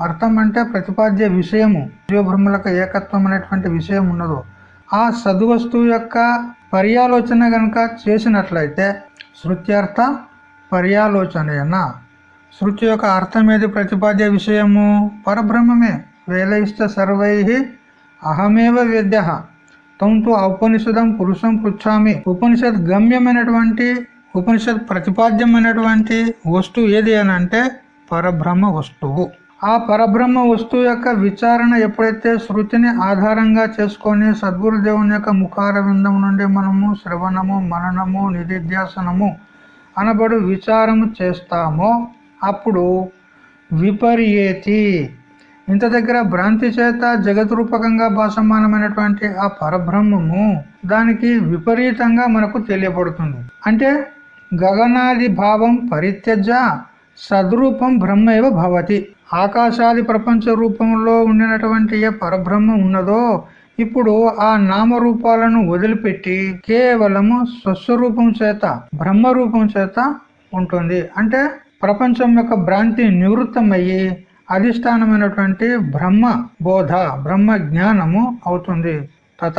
అర్థం అంటే ప్రతిపాద్య విషయము జీవబ్రహ్మలకు ఏకత్వం అనేటువంటి విషయం ఉన్నదో ఆ సద్వస్తువు యొక్క పర్యాలోచన గనక చేసినట్లయితే శృత్యర్థ పర్యాలోచన శృతి యొక్క అర్థం ఏది? ప్రతిపాద్య విషయము పరబ్రహ్మమే. వేలయిష్ట సర్వై అహమేవ వేద్య. తంతు ఔపనిషదం పురుషం పృచ్ఛామి. ఉపనిషత్ గమ్యమైనటువంటి ఉపనిషత్ ప్రతిపాద్యమైనటువంటి వస్తువు ఏది అని అంటే పరబ్రహ్మ వస్తువు ఆ పరబ్రహ్మ వస్తువు యొక్క విచారణ ఎప్పుడైతే శృతిని ఆధారంగా చేసుకొని సద్గురుదేవుని యొక్క ముఖార విందం నుండి మనము శ్రవణము మననము నిధిధ్యాసనము అనబడు విచారము చేస్తామో అప్పుడు విపర్యేతి. ఇంత దగ్గర భ్రాంతి చేత జగద్రూపకంగా భాసమానమైనటువంటి ఆ పరబ్రహ్మము దానికి విపరీతంగా మనకు తెలియబడుతుంది అంటే గగనాది భావం పరిత్యజ సద్రూపం బ్రహ్మైవ భవతి. ఆకాశాది ప్రపంచ రూపంలో ఉండినటువంటి ఏ పరబ్రహ్మ ఉన్నదో ఇప్పుడు ఆ నామరూపాలను వదిలిపెట్టి కేవలము స్వస్వరూపం చేత బ్రహ్మ రూపం చేత ఉంటుంది. అంటే ప్రపంచం యొక్క భ్రాంతి నివృత్తమయ్యి అధిష్టానమైనటువంటి బ్రహ్మ బోధ బ్రహ్మ జ్ఞానము అవుతుంది. తత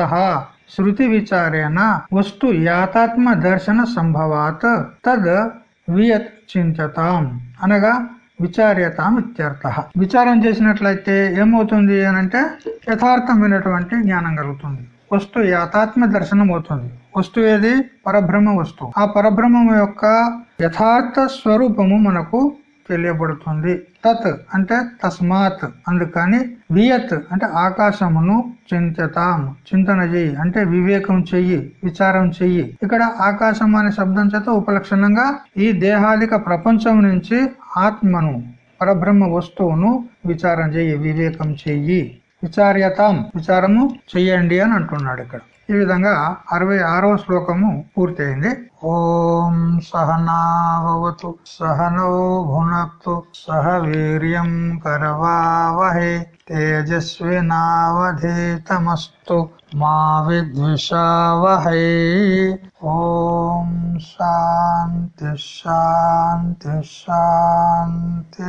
శృతి విచారేణ వస్తు యాతాత్మ దర్శన సంభవాత్ తద్ వియత్ చింతతాం. అనగా విచార్యతాం ఇత్యర్థ విచారం చేసినట్లయితే ఏమవుతుంది అని అంటే యథార్థమైనటువంటి జ్ఞానం కలుగుతుంది. వస్తు యథాత్మ దర్శనం అవుతుంది వస్తువు ఏది? పరబ్రహ్మ వస్తువు. ఆ పరబ్రహ్మం యొక్క యథార్థ స్వరూపము మనకు తెలియబడుతుంది. తత్ అంటే తస్మాత్. అందుకని వియత్ అంటే ఆకాశమును చింతతాం. చింతన చెయ్యి అంటే వివేకం చెయ్యి విచారం చెయ్యి. ఇక్కడ ఆకాశం అనే శబ్దం చేత ఉపలక్షణంగా ఈ దేహాదిక ప్రపంచం నుంచి ఆత్మను పరబ్రహ్మ వస్తువును విచారం చెయ్యి వివేకం చెయ్యి. విచార్యతాం. విచారము చెయ్యండి అని అంటున్నాడు ఇక్కడ. ఈ విధంగా అరవై ఆరవ శ్లోకము పూర్తయింది. ఓం సహనాభవతు సహనో భునక్తు సహ వీర్యం కరవావహే తేజస్వినావధేతమస్తు మా విద్విషావహై. ఓం శాంతి శాంతి శాంతి.